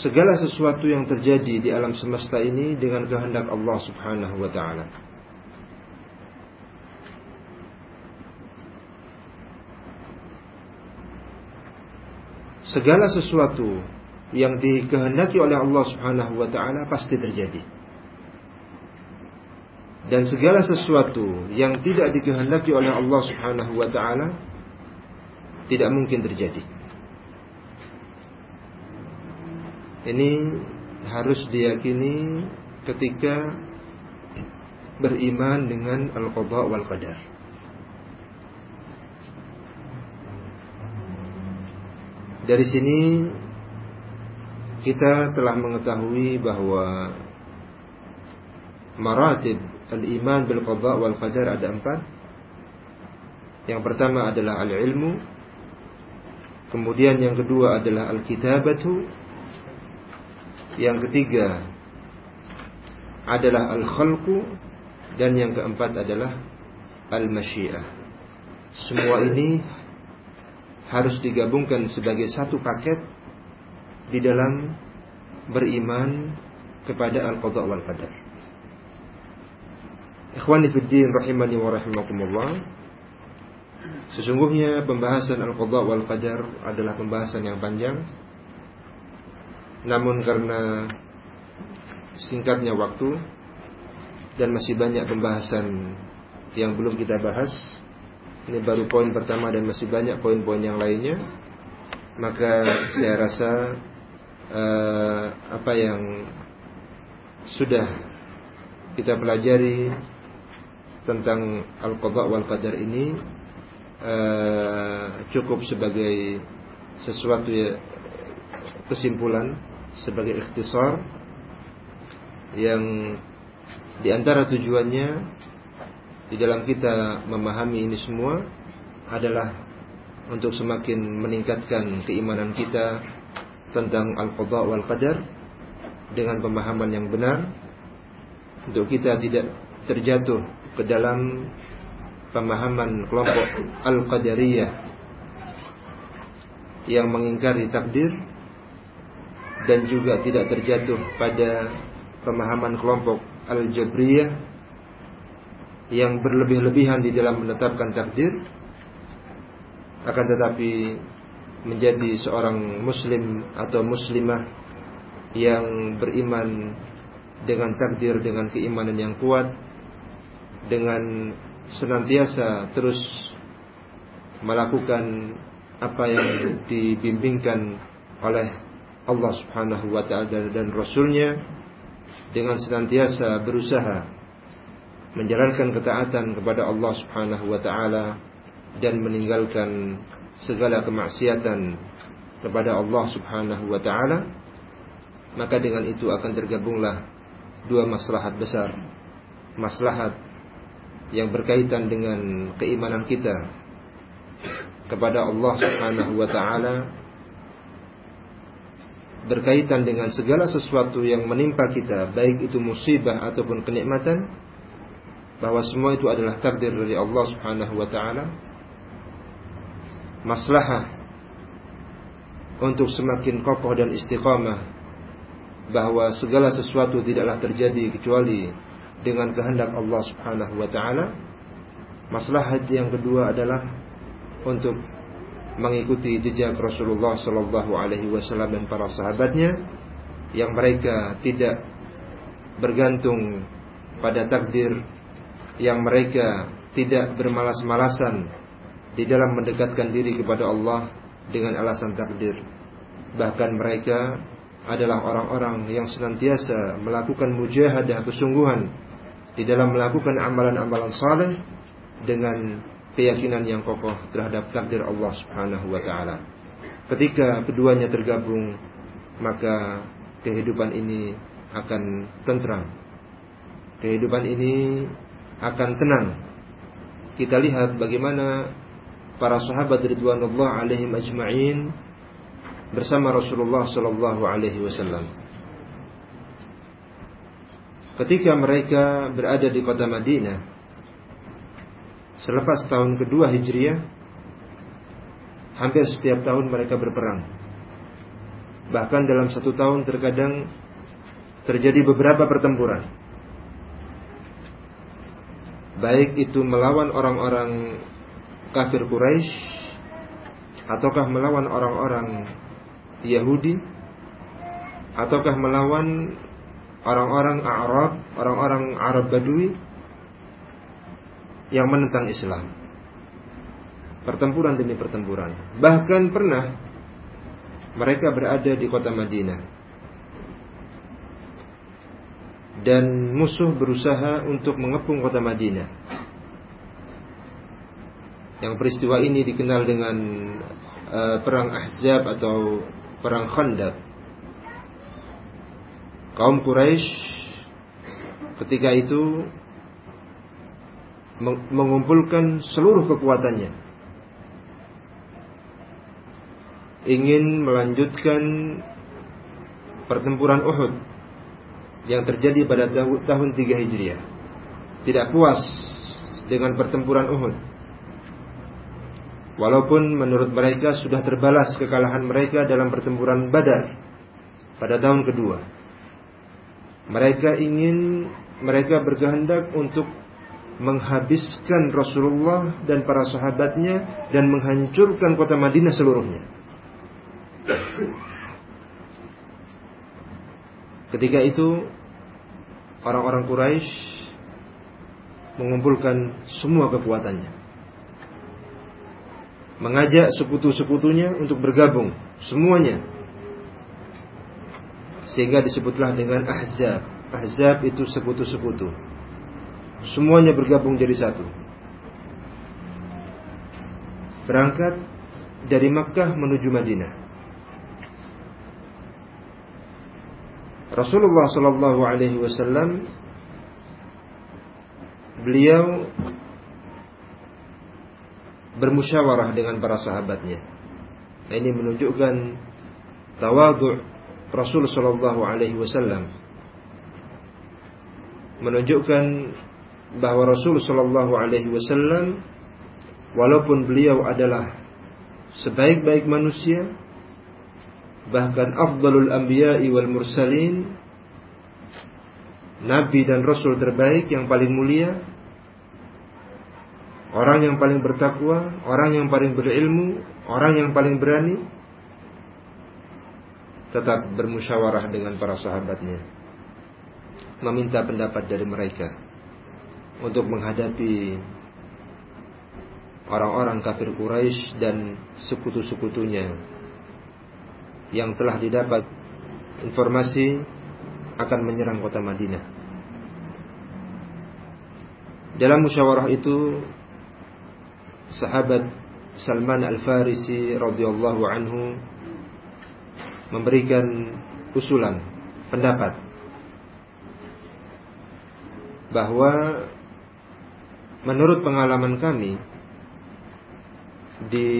segala sesuatu yang terjadi di alam semesta ini dengan kehendak Allah Subhanahu wa taala. Segala sesuatu yang dikehendaki oleh Allah Subhanahu wa taala pasti terjadi. Dan segala sesuatu yang tidak dikehendaki oleh Allah Subhanahu wa taala tidak mungkin terjadi. Ini harus diyakini ketika beriman dengan al-qadha wal qadar. Dari sini kita telah mengetahui bahwa maratib al-iman bil qadha wal qadar ada empat. Yang pertama adalah al-ilmu, Kemudian yang kedua adalah al-kitabatu. Yang ketiga adalah al-khalqu dan yang keempat adalah al-masyiah. Semua ini harus digabungkan sebagai satu paket di dalam beriman kepada al-qada wal qadar. Ikhwani fiddin rahimani wa rahimakumullah. Sesungguhnya pembahasan al-qada wal qadar adalah pembahasan yang panjang. Namun karena singkatnya waktu dan masih banyak pembahasan yang belum kita bahas. Ini baru poin pertama dan masih banyak poin-poin yang lainnya. Maka saya rasa uh, apa yang sudah kita pelajari tentang al-qada wal qadar ini uh, cukup sebagai sesuatu ya, kesimpulan sebagai ikhtisar yang di antara tujuannya di dalam kita memahami ini semua adalah untuk semakin meningkatkan keimanan kita tentang al-qada wal qadar dengan pemahaman yang benar untuk kita tidak terjatuh ke dalam pemahaman kelompok al-qadariyah yang mengingkari takdir dan juga tidak terjatuh pada pemahaman kelompok Al-Jabriyah yang berlebih-lebihan di dalam menetapkan takdir akan tetapi menjadi seorang muslim atau muslimah yang beriman dengan takdir dengan keimanan yang kuat dengan senantiasa terus melakukan apa yang dibimbingkan oleh Allah Subhanahu wa taala dan rasulnya dengan senantiasa berusaha menjalankan ketaatan kepada Allah Subhanahu wa taala dan meninggalkan segala kemaksiatan kepada Allah Subhanahu wa taala maka dengan itu akan tergabunglah dua maslahat besar. Maslahat yang berkaitan dengan keimanan kita kepada Allah Subhanahu wa taala berkaitan dengan segala sesuatu yang menimpa kita, baik itu musibah ataupun kenikmatan, bahwa semua itu adalah takdir dari Allah Subhanahu wa taala. Maslahah untuk semakin kokoh dan istiqamah bahwa segala sesuatu tidaklah terjadi kecuali dengan kehendak Allah Subhanahu wa taala. Maslahat yang kedua adalah untuk mengikuti jejak Rasulullah Sallallahu Alaihi Wasallam dan para sahabatnya yang mereka tidak bergantung pada takdir yang mereka tidak bermalas-malasan di dalam mendekatkan diri kepada Allah dengan alasan takdir. Bahkan mereka adalah orang-orang yang senantiasa melakukan mujahadah kesungguhan di dalam melakukan amalan-amalan saleh dengan keyakinan yang kokoh terhadap takdir Allah Subhanahu wa taala. Ketika keduanya tergabung, maka kehidupan ini akan tentram. Kehidupan ini akan tenang. Kita lihat bagaimana para sahabat ridwanullah alaihim ajma'in bersama Rasulullah sallallahu alaihi wasallam. Ketika mereka berada di kota Madinah, Selepas tahun kedua Hijriah Hampir setiap tahun mereka berperang. Bahkan dalam satu tahun terkadang Terjadi beberapa pertempuran. Baik itu melawan orang-orang Kafir Quraisy Ataukah melawan orang-orang Yahudi Ataukah melawan Orang-orang Arab Orang-orang Arab Badui yang menentang Islam. Pertempuran demi pertempuran. Bahkan pernah mereka berada di kota Madinah. Dan musuh berusaha untuk mengepung kota Madinah. Yang peristiwa ini dikenal dengan uh, perang Ahzab atau perang Khandaq. Kaum Quraisy ketika itu mengumpulkan seluruh kekuatannya ingin melanjutkan pertempuran Uhud yang terjadi pada tahun 3 Hijriah. Tidak puas dengan pertempuran Uhud. Walaupun menurut mereka sudah terbalas kekalahan mereka dalam pertempuran Badar pada tahun kedua. Mereka ingin mereka berkehendak untuk menghabiskan Rasulullah dan para sahabatnya dan menghancurkan kota Madinah seluruhnya. Ketika itu orang-orang Quraisy mengumpulkan semua kekuatannya. Mengajak sekutu-sekutunya untuk bergabung semuanya. Sehingga disebutlah dengan Ahzab. Ahzab itu sekutu-sekutu. Semuanya bergabung jadi satu. Berangkat dari Makkah menuju Madinah. Rasulullah Shallallahu Alaihi Wasallam beliau bermusyawarah dengan para sahabatnya. Ini menunjukkan tawadhu Rasul Shallallahu Alaihi Wasallam menunjukkan bahwa Rasul Shallallahu Alaihi Wasallam walaupun beliau adalah sebaik-baik manusia bahkan afdalul anbiya'i wal mursalin nabi dan rasul terbaik yang paling mulia orang yang paling bertakwa orang yang paling berilmu orang yang paling berani tetap bermusyawarah dengan para sahabatnya meminta pendapat dari mereka untuk menghadapi orang-orang kafir Quraisy dan sekutu-sekutunya yang telah didapat informasi akan menyerang kota Madinah. Dalam musyawarah itu sahabat Salman Al-Farisi radhiyallahu anhu memberikan usulan pendapat bahwa menurut pengalaman kami di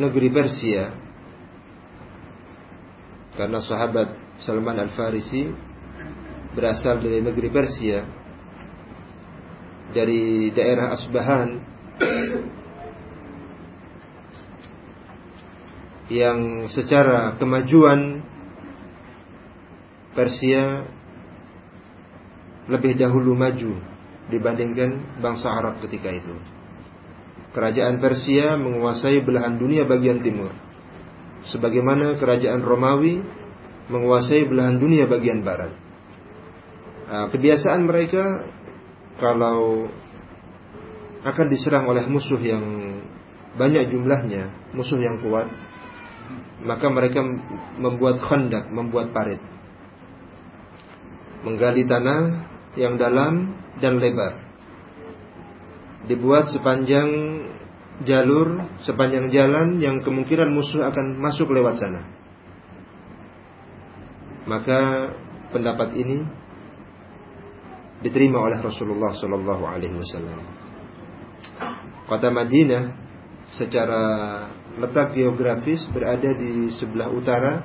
negeri Persia karena sahabat Salman Al-Farisi berasal dari negeri Persia dari daerah Asbahan yang secara kemajuan Persia lebih dahulu maju dibandingkan bangsa Arab ketika itu. Kerajaan Persia menguasai belahan dunia bagian timur sebagaimana kerajaan Romawi menguasai belahan dunia bagian barat. Nah, kebiasaan mereka kalau akan diserang oleh musuh yang banyak jumlahnya, musuh yang kuat, maka mereka membuat khandak, membuat parit. Menggali tanah yang dalam dan lebar. Dibuat sepanjang jalur sepanjang jalan yang kemungkinan musuh akan masuk lewat sana. Maka pendapat ini diterima oleh Rasulullah Sallallahu Alaihi Wasallam. Kota Madinah secara letak geografis berada di sebelah utara,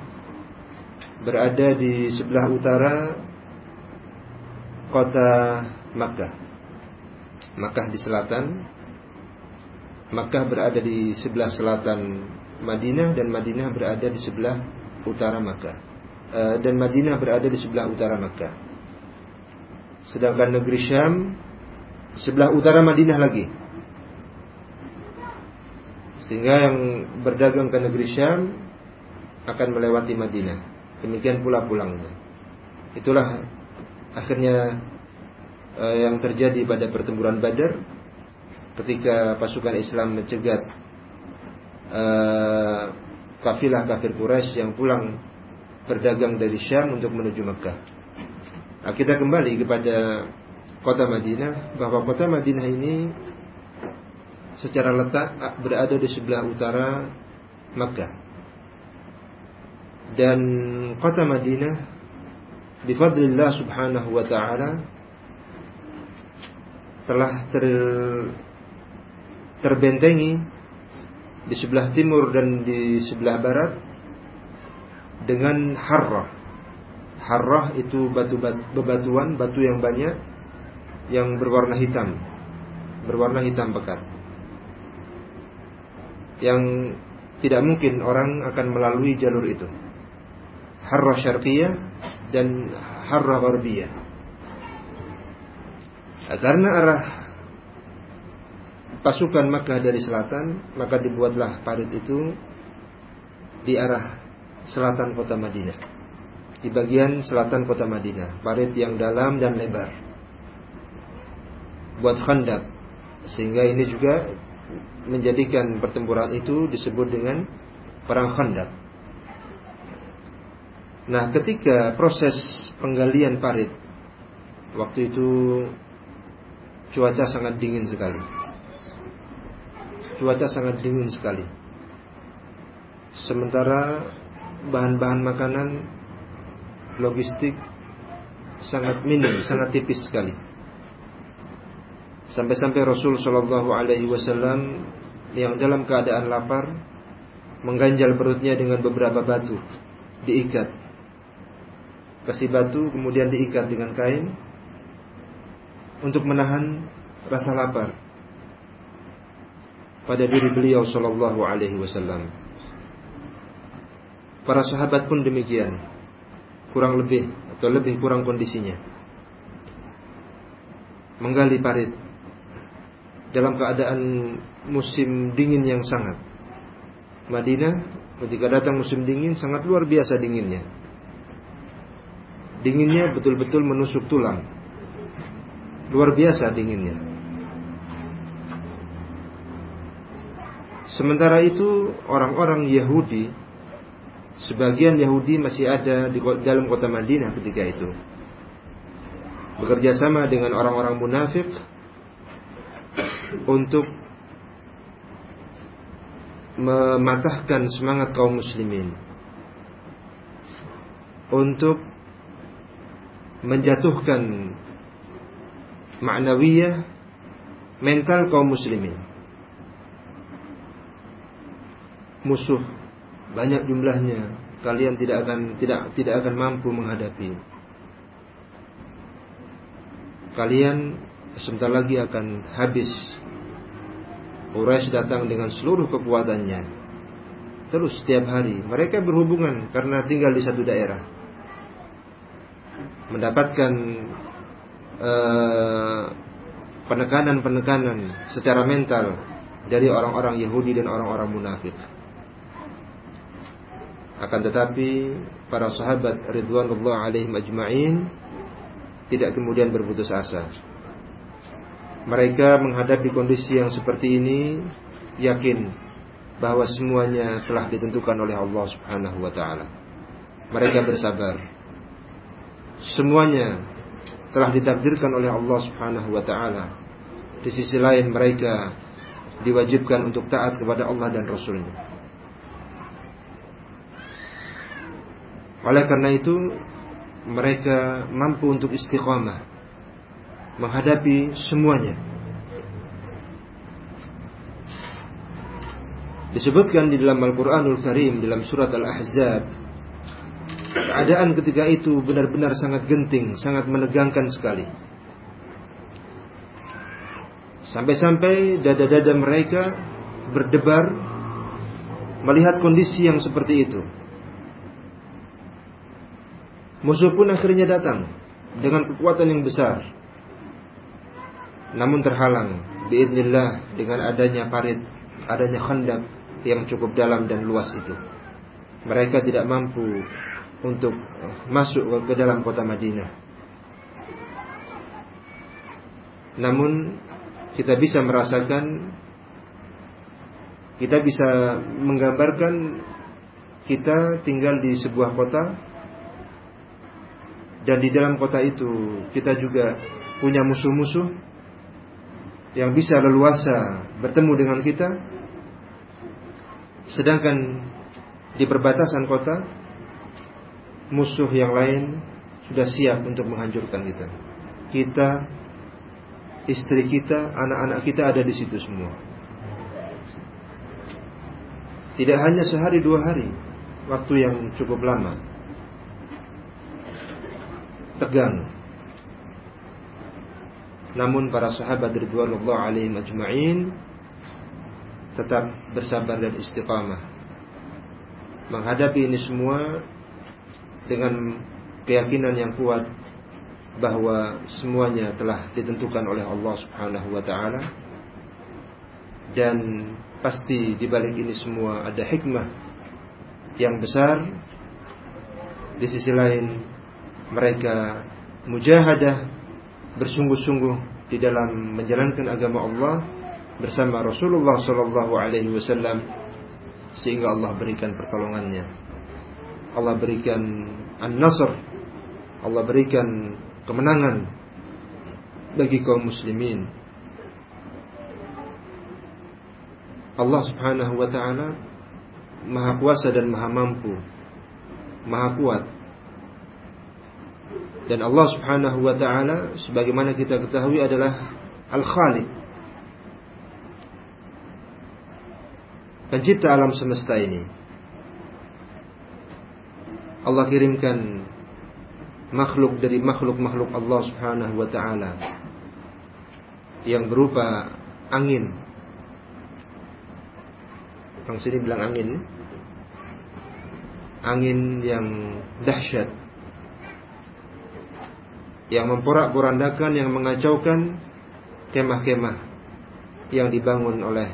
berada di sebelah utara kota Makkah. Makkah di selatan, Makkah berada di sebelah selatan Madinah dan Madinah berada di sebelah utara Makkah. E, dan Madinah berada di sebelah utara Makkah. Sedangkan negeri Syam sebelah utara Madinah lagi. Sehingga yang berdagang ke negeri Syam akan melewati Madinah. Demikian pula pulangnya. Itulah akhirnya eh, yang terjadi pada pertempuran Badar ketika pasukan Islam mencegat uh, kafilah kafir Quraisy yang pulang berdagang dari Syam untuk menuju Mekah. Nah, kita kembali kepada kota Madinah bahwa kota Madinah ini secara letak berada di sebelah utara Mekah. Dan kota Madinah bifadlillah subhanahu wa ta'ala telah ter terbentengi di sebelah timur dan di sebelah barat dengan harrah. Harrah itu batu bebatuan, batu yang banyak yang berwarna hitam. Berwarna hitam pekat. Yang tidak mungkin orang akan melalui jalur itu. Harrah syarqiyah dan harrah gharbiyah. Karena arah pasukan Makkah dari selatan, maka dibuatlah parit itu di arah selatan kota Madinah. Di bagian selatan kota Madinah, parit yang dalam dan lebar. Buat khandaq. Sehingga ini juga menjadikan pertempuran itu disebut dengan perang khandaq. Nah, ketika proses penggalian parit waktu itu cuaca sangat dingin sekali. Cuaca sangat dingin sekali. Sementara bahan-bahan makanan logistik sangat minim, sangat tipis sekali. Sampai-sampai Rasul Shallallahu Alaihi Wasallam yang dalam keadaan lapar mengganjal perutnya dengan beberapa batu diikat. Kasih batu kemudian diikat dengan kain untuk menahan rasa lapar pada diri beliau Shallallahu Alaihi Wasallam. Para sahabat pun demikian. Kurang lebih atau lebih kurang kondisinya. Menggali parit dalam keadaan musim dingin yang sangat. Madinah ketika datang musim dingin sangat luar biasa dinginnya. Dinginnya betul-betul menusuk tulang. Luar biasa dinginnya. Sementara itu orang-orang Yahudi Sebagian Yahudi masih ada di dalam kota Madinah ketika itu. Bekerja sama dengan orang-orang munafik untuk mematahkan semangat kaum muslimin. Untuk menjatuhkan ma'nawiyah mental kaum muslimin. Musuh banyak jumlahnya kalian tidak akan tidak tidak akan mampu menghadapi. Kalian sebentar lagi akan habis. Quraisy datang dengan seluruh kekuatannya. Terus setiap hari. Mereka berhubungan karena tinggal di satu daerah mendapatkan eh, penekanan-penekanan secara mental dari orang-orang Yahudi dan orang-orang munafik. Akan tetapi para sahabat ridwanullah alaihim ajma'in tidak kemudian berputus asa. Mereka menghadapi kondisi yang seperti ini yakin bahwa semuanya telah ditentukan oleh Allah Subhanahu wa taala. Mereka bersabar. Semuanya telah ditakdirkan oleh Allah Subhanahu wa taala. Di sisi lain mereka diwajibkan untuk taat kepada Allah dan Rasulnya. Oleh karena itu mereka mampu untuk istiqamah menghadapi semuanya. Disebutkan di dalam Al-Qur'anul Karim dalam surat Al-Ahzab keadaan ketika itu benar-benar sangat genting, sangat menegangkan sekali. Sampai-sampai dada-dada mereka berdebar melihat kondisi yang seperti itu. Musuh pun akhirnya datang dengan kekuatan yang besar. Namun terhalang biidnillah dengan adanya parit, adanya khandaq yang cukup dalam dan luas itu. Mereka tidak mampu untuk masuk ke dalam kota Madinah. Namun kita bisa merasakan kita bisa menggambarkan kita tinggal di sebuah kota dan di dalam kota itu kita juga punya musuh-musuh yang bisa leluasa bertemu dengan kita. Sedangkan di perbatasan kota musuh yang lain sudah siap untuk menghancurkan kita. Kita, istri kita, anak-anak kita ada di situ semua. Tidak hanya sehari dua hari, waktu yang cukup lama. Tegang. Namun para sahabat ridwanullah alaihim ajma'in tetap bersabar dan istiqamah. Menghadapi ini semua dengan keyakinan yang kuat bahwa semuanya telah ditentukan oleh Allah Subhanahu wa taala. Dan pasti di balik ini semua ada hikmah yang besar. Di sisi lain mereka mujahadah bersungguh-sungguh di dalam menjalankan agama Allah bersama Rasulullah sallallahu alaihi wasallam sehingga Allah berikan pertolongannya Allah berikan an-nasr Allah berikan kemenangan bagi kaum muslimin. Allah Subhanahu wa taala Maha kuasa dan Maha mampu. Maha kuat. Dan Allah Subhanahu wa taala sebagaimana kita ketahui adalah Al-Khaliq. Pencipta alam semesta ini. Allah kirimkan makhluk dari makhluk-makhluk Allah Subhanahu wa taala yang berupa angin. Orang sini bilang angin. Angin yang dahsyat. Yang memporak-porandakan, yang mengacaukan kemah-kemah yang dibangun oleh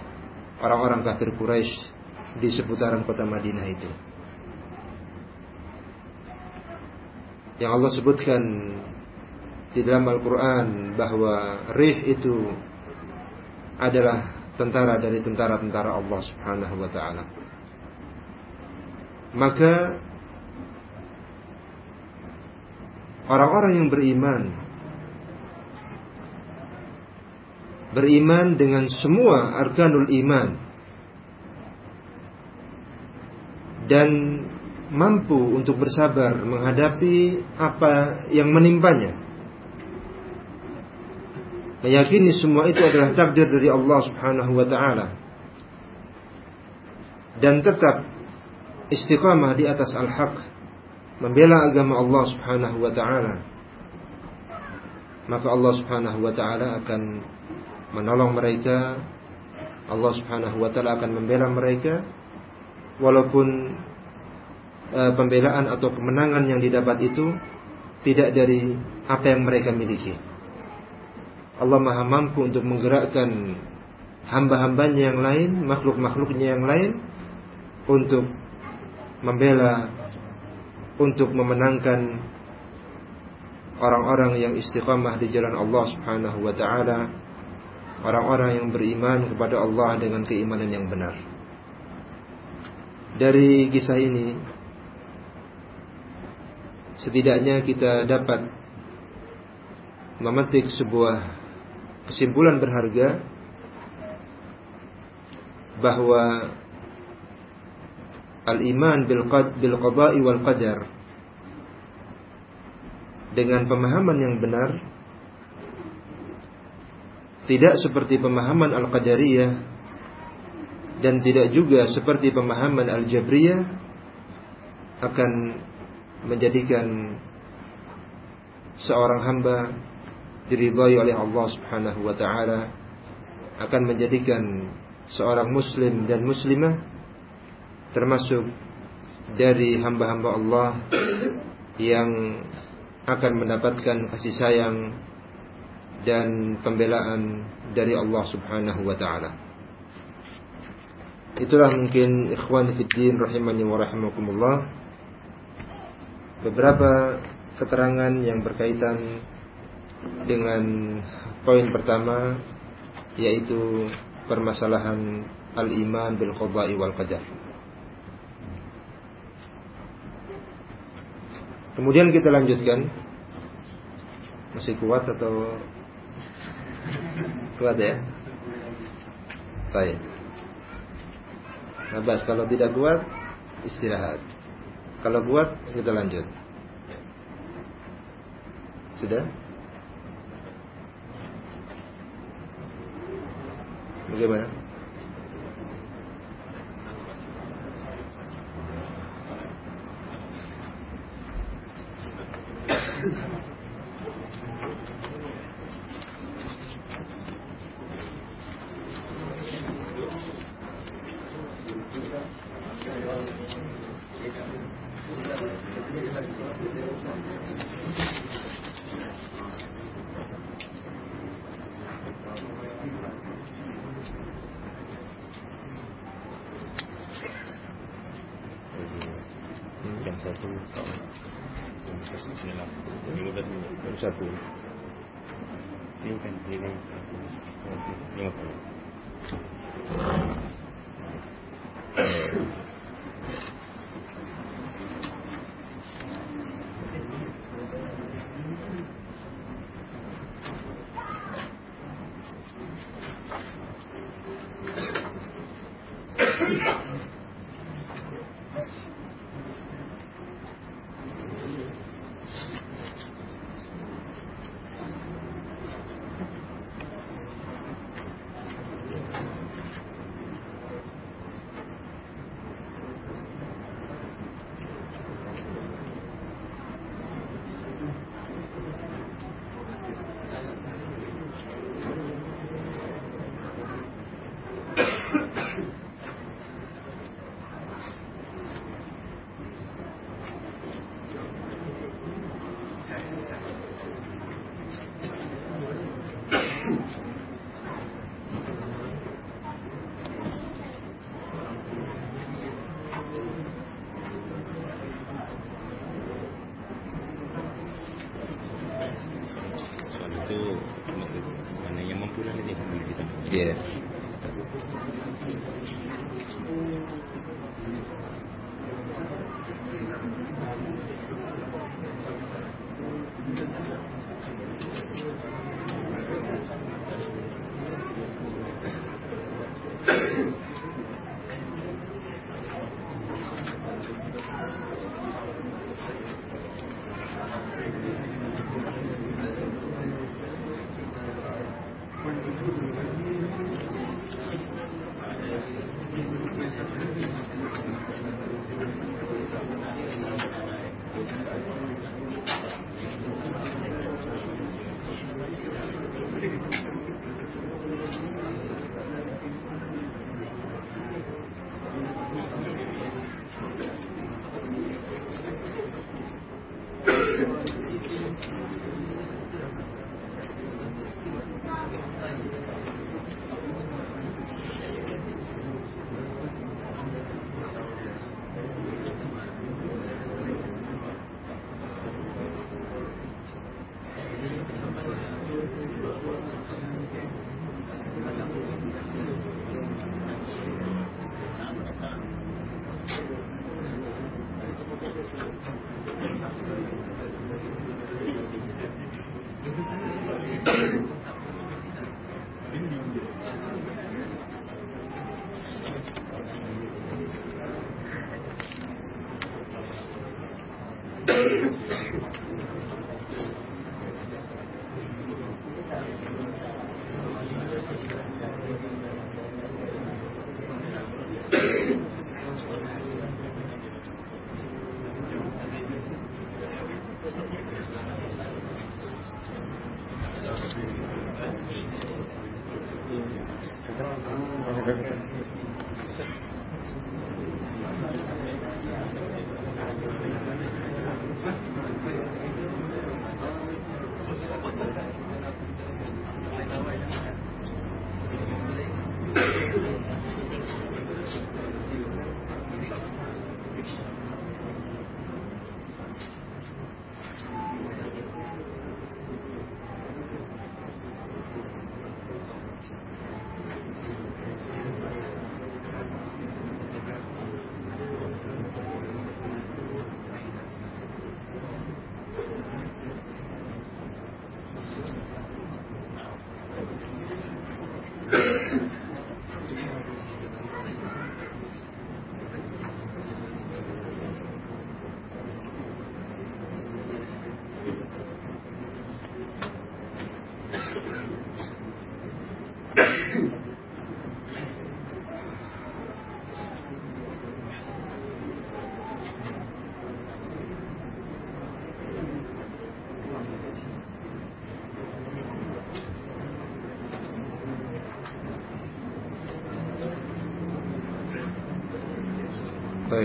orang-orang kafir Quraisy di seputaran kota Madinah itu. Yang Allah sebutkan di dalam Al-Quran bahwa rih itu adalah tentara dari tentara-tentara Allah Subhanahu wa taala. Maka orang-orang yang beriman beriman dengan semua arkanul iman dan mampu untuk bersabar menghadapi apa yang menimpanya. Meyakini semua itu adalah takdir dari Allah Subhanahu wa taala. Dan tetap istiqamah di atas al-haq, membela agama Allah Subhanahu wa taala. Maka Allah Subhanahu wa taala akan menolong mereka. Allah Subhanahu wa taala akan membela mereka walaupun pembelaan atau kemenangan yang didapat itu tidak dari apa yang mereka miliki. Allah Maha mampu untuk menggerakkan hamba-hambanya yang lain, makhluk-makhluknya yang lain untuk membela, untuk memenangkan orang-orang yang istiqamah di jalan Allah Subhanahu wa taala, orang-orang yang beriman kepada Allah dengan keimanan yang benar. Dari kisah ini setidaknya kita dapat memetik sebuah kesimpulan berharga bahwa al-iman bil qad bil qada'i wal qadar dengan pemahaman yang benar tidak seperti pemahaman al-qadariyah dan tidak juga seperti pemahaman al-jabriyah akan menjadikan seorang hamba diridhai oleh Allah Subhanahu wa taala akan menjadikan seorang muslim dan muslimah termasuk dari hamba-hamba Allah yang akan mendapatkan kasih sayang dan pembelaan dari Allah Subhanahu wa taala. Itulah mungkin ikhwan fiddin rahimani wa rahimakumullah beberapa keterangan yang berkaitan dengan poin pertama yaitu permasalahan al-iman bil qada'i wal qadar. Kemudian kita lanjutkan. Masih kuat atau kuat ya? Baik. Nah, kalau tidak kuat istirahat. Kalau buat kita lanjut. Sudah? Bagaimana?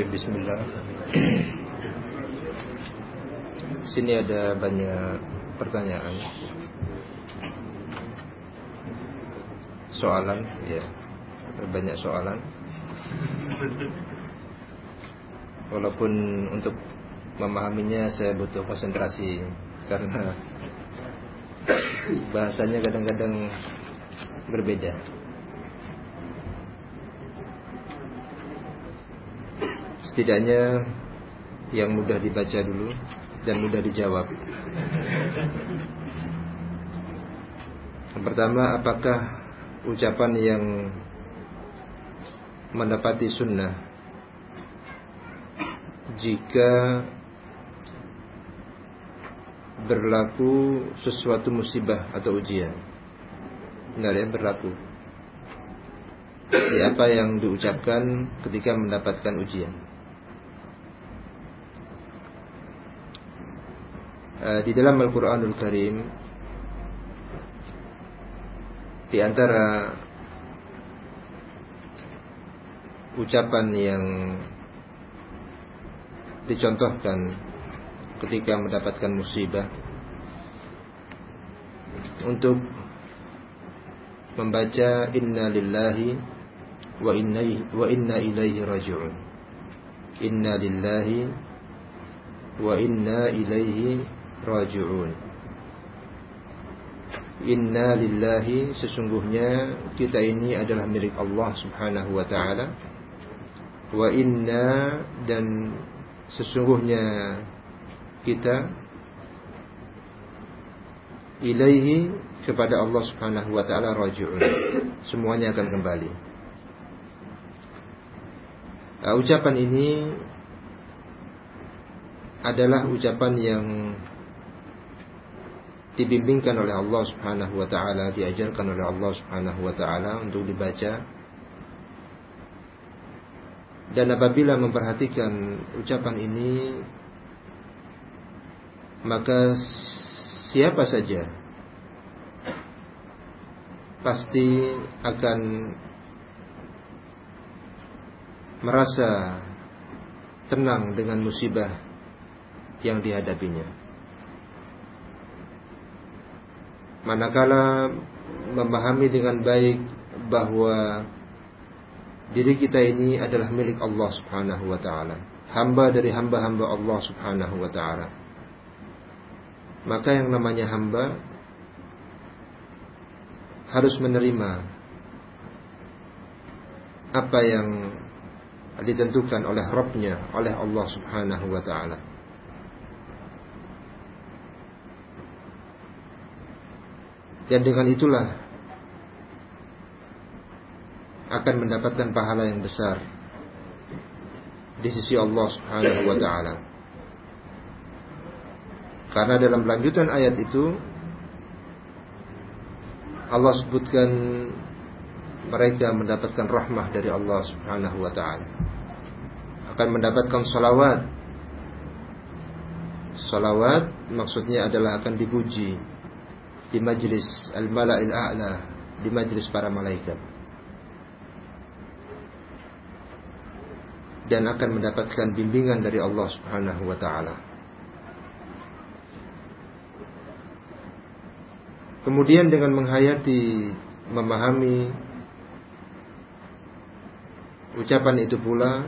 Bismillah. Sini ada banyak pertanyaan. Soalan, ya. Banyak soalan. Walaupun untuk memahaminya saya butuh konsentrasi karena bahasanya kadang-kadang berbeda. Setidaknya yang mudah dibaca dulu dan mudah dijawab. Yang pertama, apakah ucapan yang mendapati sunnah jika berlaku sesuatu musibah atau ujian. Benar ya, berlaku. Ya, apa yang diucapkan ketika mendapatkan ujian. Eh, di dalam Al-Quranul Karim di antara ucapan yang dicontohkan ketika mendapatkan musibah untuk membaca inna lillahi wa inna wa inna ilaihi raji'un. Inna lillahi wa inna ilaihi raji'un Inna lillahi sesungguhnya kita ini adalah milik Allah subhanahu wa ta'ala. Wa inna dan sesungguhnya kita Ilaihi kepada Allah subhanahu wa ta'ala raji'un. Semuanya akan kembali. Nah, Ucapan ini adalah ucapan yang dibimbingkan oleh Allah Subhanahu wa taala, diajarkan oleh Allah Subhanahu wa taala untuk dibaca. Dan apabila memperhatikan ucapan ini maka siapa saja pasti akan merasa tenang dengan musibah yang dihadapinya. Manakala memahami dengan baik bahwa diri kita ini adalah milik Allah Subhanahu wa taala, hamba dari hamba-hamba Allah Subhanahu wa taala. Maka yang namanya hamba harus menerima apa yang ditentukan oleh Rabbnya, oleh Allah Subhanahu wa taala. Dan dengan itulah akan mendapatkan pahala yang besar di sisi Allah Subhanahu wa taala. Karena dalam lanjutan ayat itu Allah sebutkan mereka mendapatkan rahmah dari Allah Subhanahu wa taala. Akan mendapatkan salawat. Salawat maksudnya adalah akan dipuji di majlis al-mala'il a'la di majlis para malaikat dan akan mendapatkan bimbingan dari Allah Subhanahu wa taala. Kemudian dengan menghayati, memahami ucapan itu pula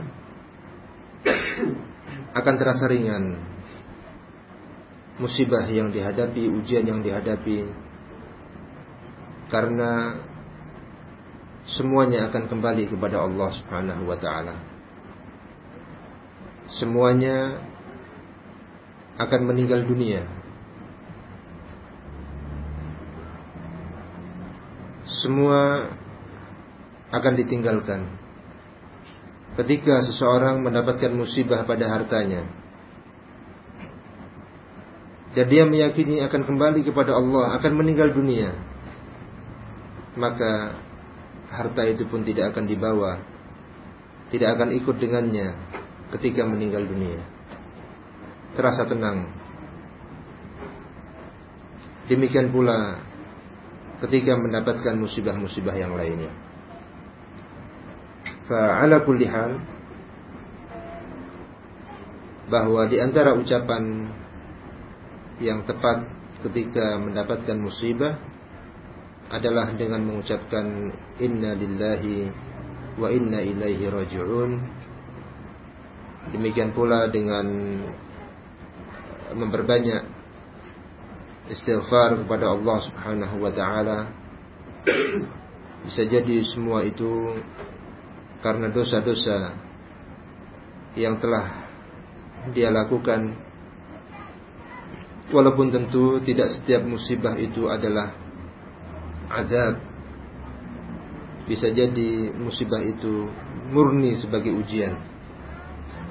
akan terasa ringan musibah yang dihadapi, ujian yang dihadapi karena semuanya akan kembali kepada Allah Subhanahu wa taala. Semuanya akan meninggal dunia. Semua akan ditinggalkan. Ketika seseorang mendapatkan musibah pada hartanya, dan dia meyakini akan kembali kepada Allah, akan meninggal dunia, maka harta itu pun tidak akan dibawa, tidak akan ikut dengannya ketika meninggal dunia. Terasa tenang. Demikian pula ketika mendapatkan musibah-musibah yang lainnya. Fa'ala kulli hal bahwa di antara ucapan yang tepat ketika mendapatkan musibah adalah dengan mengucapkan inna lillahi wa inna ilaihi raji'un demikian pula dengan memperbanyak istighfar kepada Allah Subhanahu wa taala. Bisa jadi semua itu karena dosa-dosa yang telah dia lakukan walaupun tentu tidak setiap musibah itu adalah azab. Bisa jadi musibah itu murni sebagai ujian.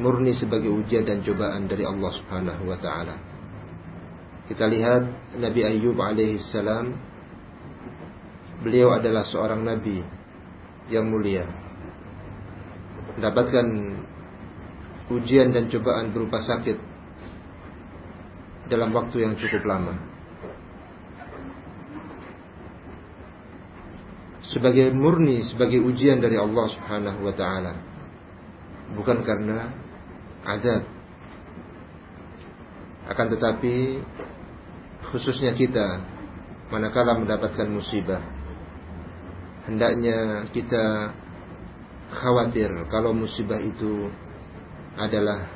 Murni sebagai ujian dan cobaan dari Allah Subhanahu wa taala. Kita lihat Nabi Ayub alaihi salam beliau adalah seorang nabi yang mulia. Mendapatkan ujian dan cobaan berupa sakit dalam waktu yang cukup lama. Sebagai murni, sebagai ujian dari Allah Subhanahu wa taala. Bukan karena adab. Akan tetapi khususnya kita manakala mendapatkan musibah hendaknya kita khawatir kalau musibah itu adalah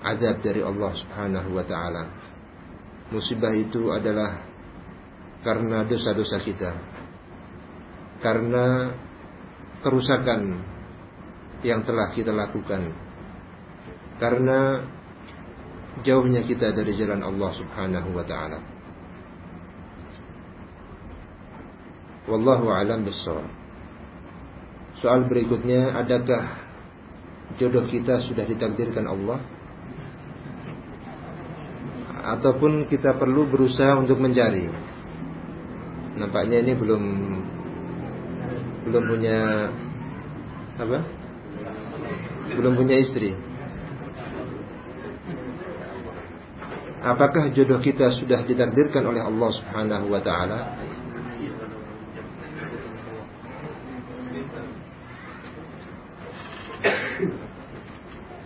azab dari Allah Subhanahu wa taala. Musibah itu adalah karena dosa-dosa kita. Karena kerusakan yang telah kita lakukan. Karena jauhnya kita dari jalan Allah Subhanahu wa taala. Wallahu alam bissawab. Soal berikutnya, adakah jodoh kita sudah ditakdirkan Allah ataupun kita perlu berusaha untuk mencari. Nampaknya ini belum belum punya apa? Belum punya istri. Apakah jodoh kita sudah ditakdirkan oleh Allah Subhanahu wa taala?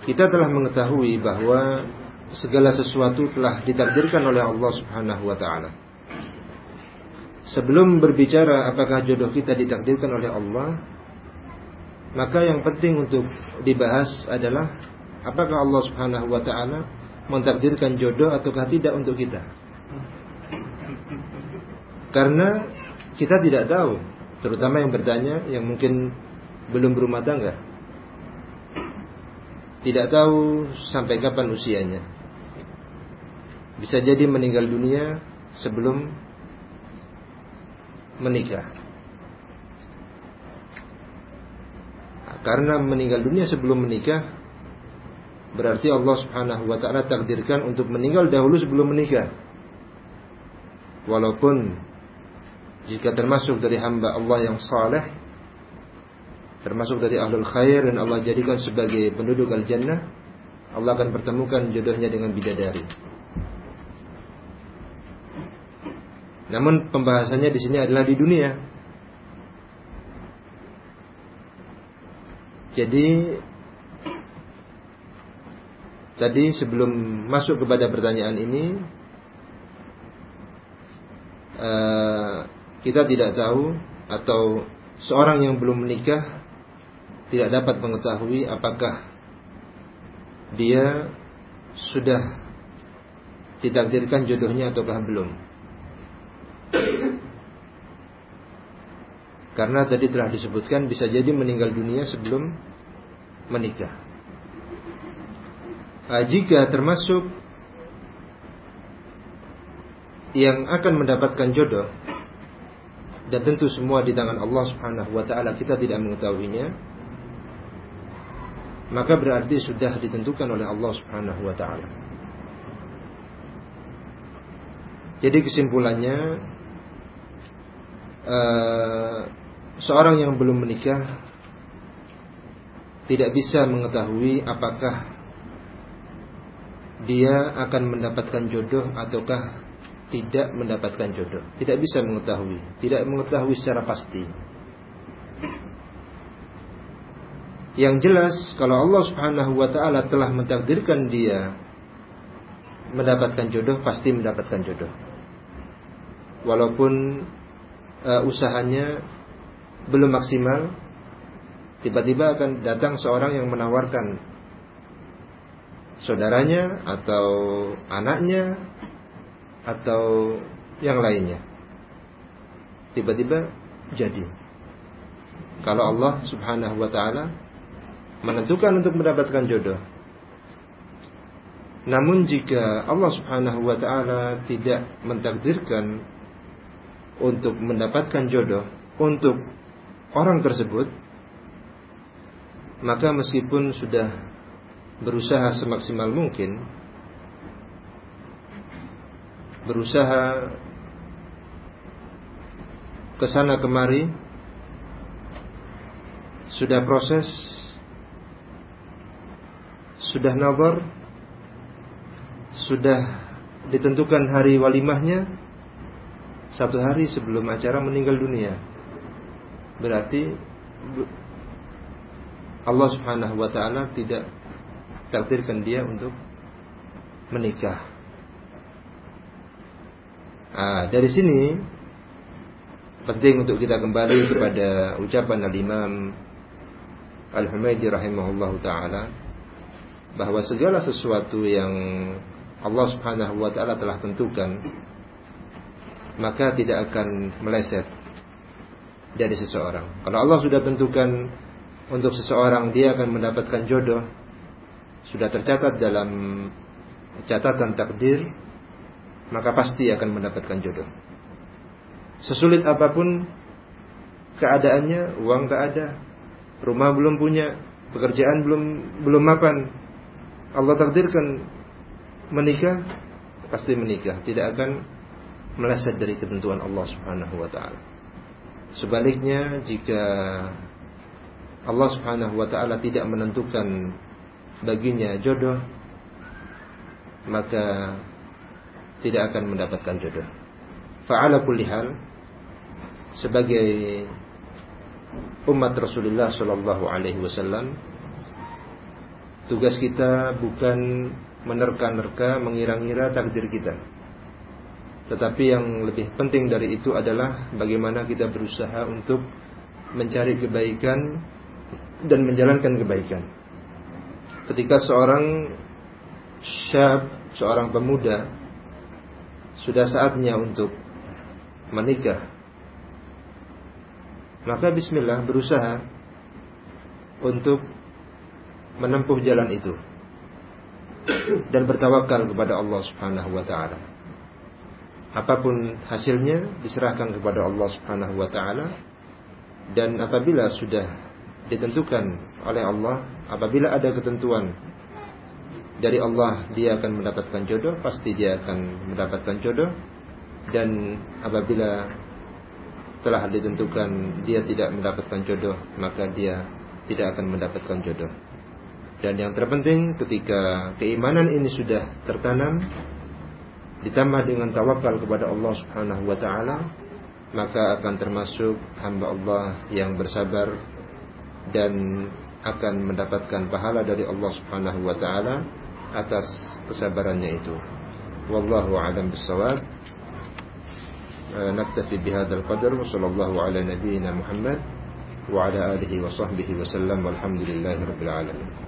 kita telah mengetahui bahwa segala sesuatu telah ditakdirkan oleh Allah Subhanahu wa taala. Sebelum berbicara apakah jodoh kita ditakdirkan oleh Allah, maka yang penting untuk dibahas adalah apakah Allah Subhanahu wa taala mentakdirkan jodoh ataukah tidak untuk kita. Karena kita tidak tahu, terutama yang bertanya yang mungkin belum berumah tangga tidak tahu sampai kapan usianya. Bisa jadi meninggal dunia sebelum menikah. Nah, karena meninggal dunia sebelum menikah berarti Allah Subhanahu wa taala takdirkan untuk meninggal dahulu sebelum menikah. Walaupun jika termasuk dari hamba Allah yang saleh termasuk dari ahlul khair dan Allah jadikan sebagai penduduk al-jannah, Allah akan pertemukan jodohnya dengan bidadari. Namun pembahasannya di sini adalah di dunia. Jadi tadi sebelum masuk kepada pertanyaan ini uh, kita tidak tahu atau seorang yang belum menikah tidak dapat mengetahui apakah dia sudah ditakdirkan jodohnya ataukah belum. Karena tadi telah disebutkan bisa jadi meninggal dunia sebelum menikah. Nah, jika termasuk yang akan mendapatkan jodoh dan tentu semua di tangan Allah Subhanahu wa taala kita tidak mengetahuinya maka berarti sudah ditentukan oleh Allah Subhanahu wa taala. Jadi kesimpulannya uh, seorang yang belum menikah tidak bisa mengetahui apakah dia akan mendapatkan jodoh ataukah tidak mendapatkan jodoh. Tidak bisa mengetahui, tidak mengetahui secara pasti. Yang jelas kalau Allah Subhanahu wa taala telah mentakdirkan dia mendapatkan jodoh pasti mendapatkan jodoh. Walaupun uh, usahanya belum maksimal, tiba-tiba akan datang seorang yang menawarkan saudaranya atau anaknya atau yang lainnya. Tiba-tiba jadi. Kalau Allah Subhanahu wa taala menentukan untuk mendapatkan jodoh. Namun jika Allah Subhanahu wa taala tidak mentakdirkan untuk mendapatkan jodoh untuk orang tersebut, maka meskipun sudah berusaha semaksimal mungkin berusaha ke sana kemari sudah proses sudah nazar sudah ditentukan hari walimahnya satu hari sebelum acara meninggal dunia berarti Allah Subhanahu wa taala tidak takdirkan dia untuk menikah. Nah, dari sini penting untuk kita kembali kepada ucapan Al-Imam Al-Humaydi rahimahullahu taala bahwa segala sesuatu yang Allah Subhanahu wa taala telah tentukan maka tidak akan meleset dari seseorang. Kalau Allah sudah tentukan untuk seseorang dia akan mendapatkan jodoh sudah tercatat dalam catatan takdir maka pasti akan mendapatkan jodoh. Sesulit apa pun keadaannya, uang tak ada, rumah belum punya, pekerjaan belum belum mapan. Allah takdirkan menikah, pasti menikah, tidak akan meleset dari ketentuan Allah Subhanahu wa taala. Sebaliknya jika Allah Subhanahu wa taala tidak menentukan baginya jodoh, maka tidak akan mendapatkan jodoh. Fa'ala kulli hal sebagai umat Rasulullah Shallallahu Alaihi Wasallam tugas kita bukan menerka-nerka, mengira-ngira takdir kita. Tetapi yang lebih penting dari itu adalah bagaimana kita berusaha untuk mencari kebaikan dan menjalankan kebaikan. Ketika seorang syab, seorang pemuda sudah saatnya untuk menikah, maka bismillah berusaha untuk menempuh jalan itu dan bertawakal kepada Allah Subhanahu wa taala. Apa pun hasilnya diserahkan kepada Allah Subhanahu wa taala dan apabila sudah ditentukan oleh Allah, apabila ada ketentuan dari Allah dia akan mendapatkan jodoh, pasti dia akan mendapatkan jodoh dan apabila telah ditentukan dia tidak mendapatkan jodoh, maka dia tidak akan mendapatkan jodoh. Dan yang terpenting ketika keimanan ini sudah tertanam ditambah dengan tawakal kepada Allah Subhanahu wa taala, maka akan termasuk hamba Allah yang bersabar dan akan mendapatkan pahala dari Allah Subhanahu wa taala atas kesabarannya itu. Wallahu a'lam bissawab. نكتفي بهذا القدر وصلى الله على نبينا محمد وعلى آله وصحبه وسلم والحمد لله رب العالمين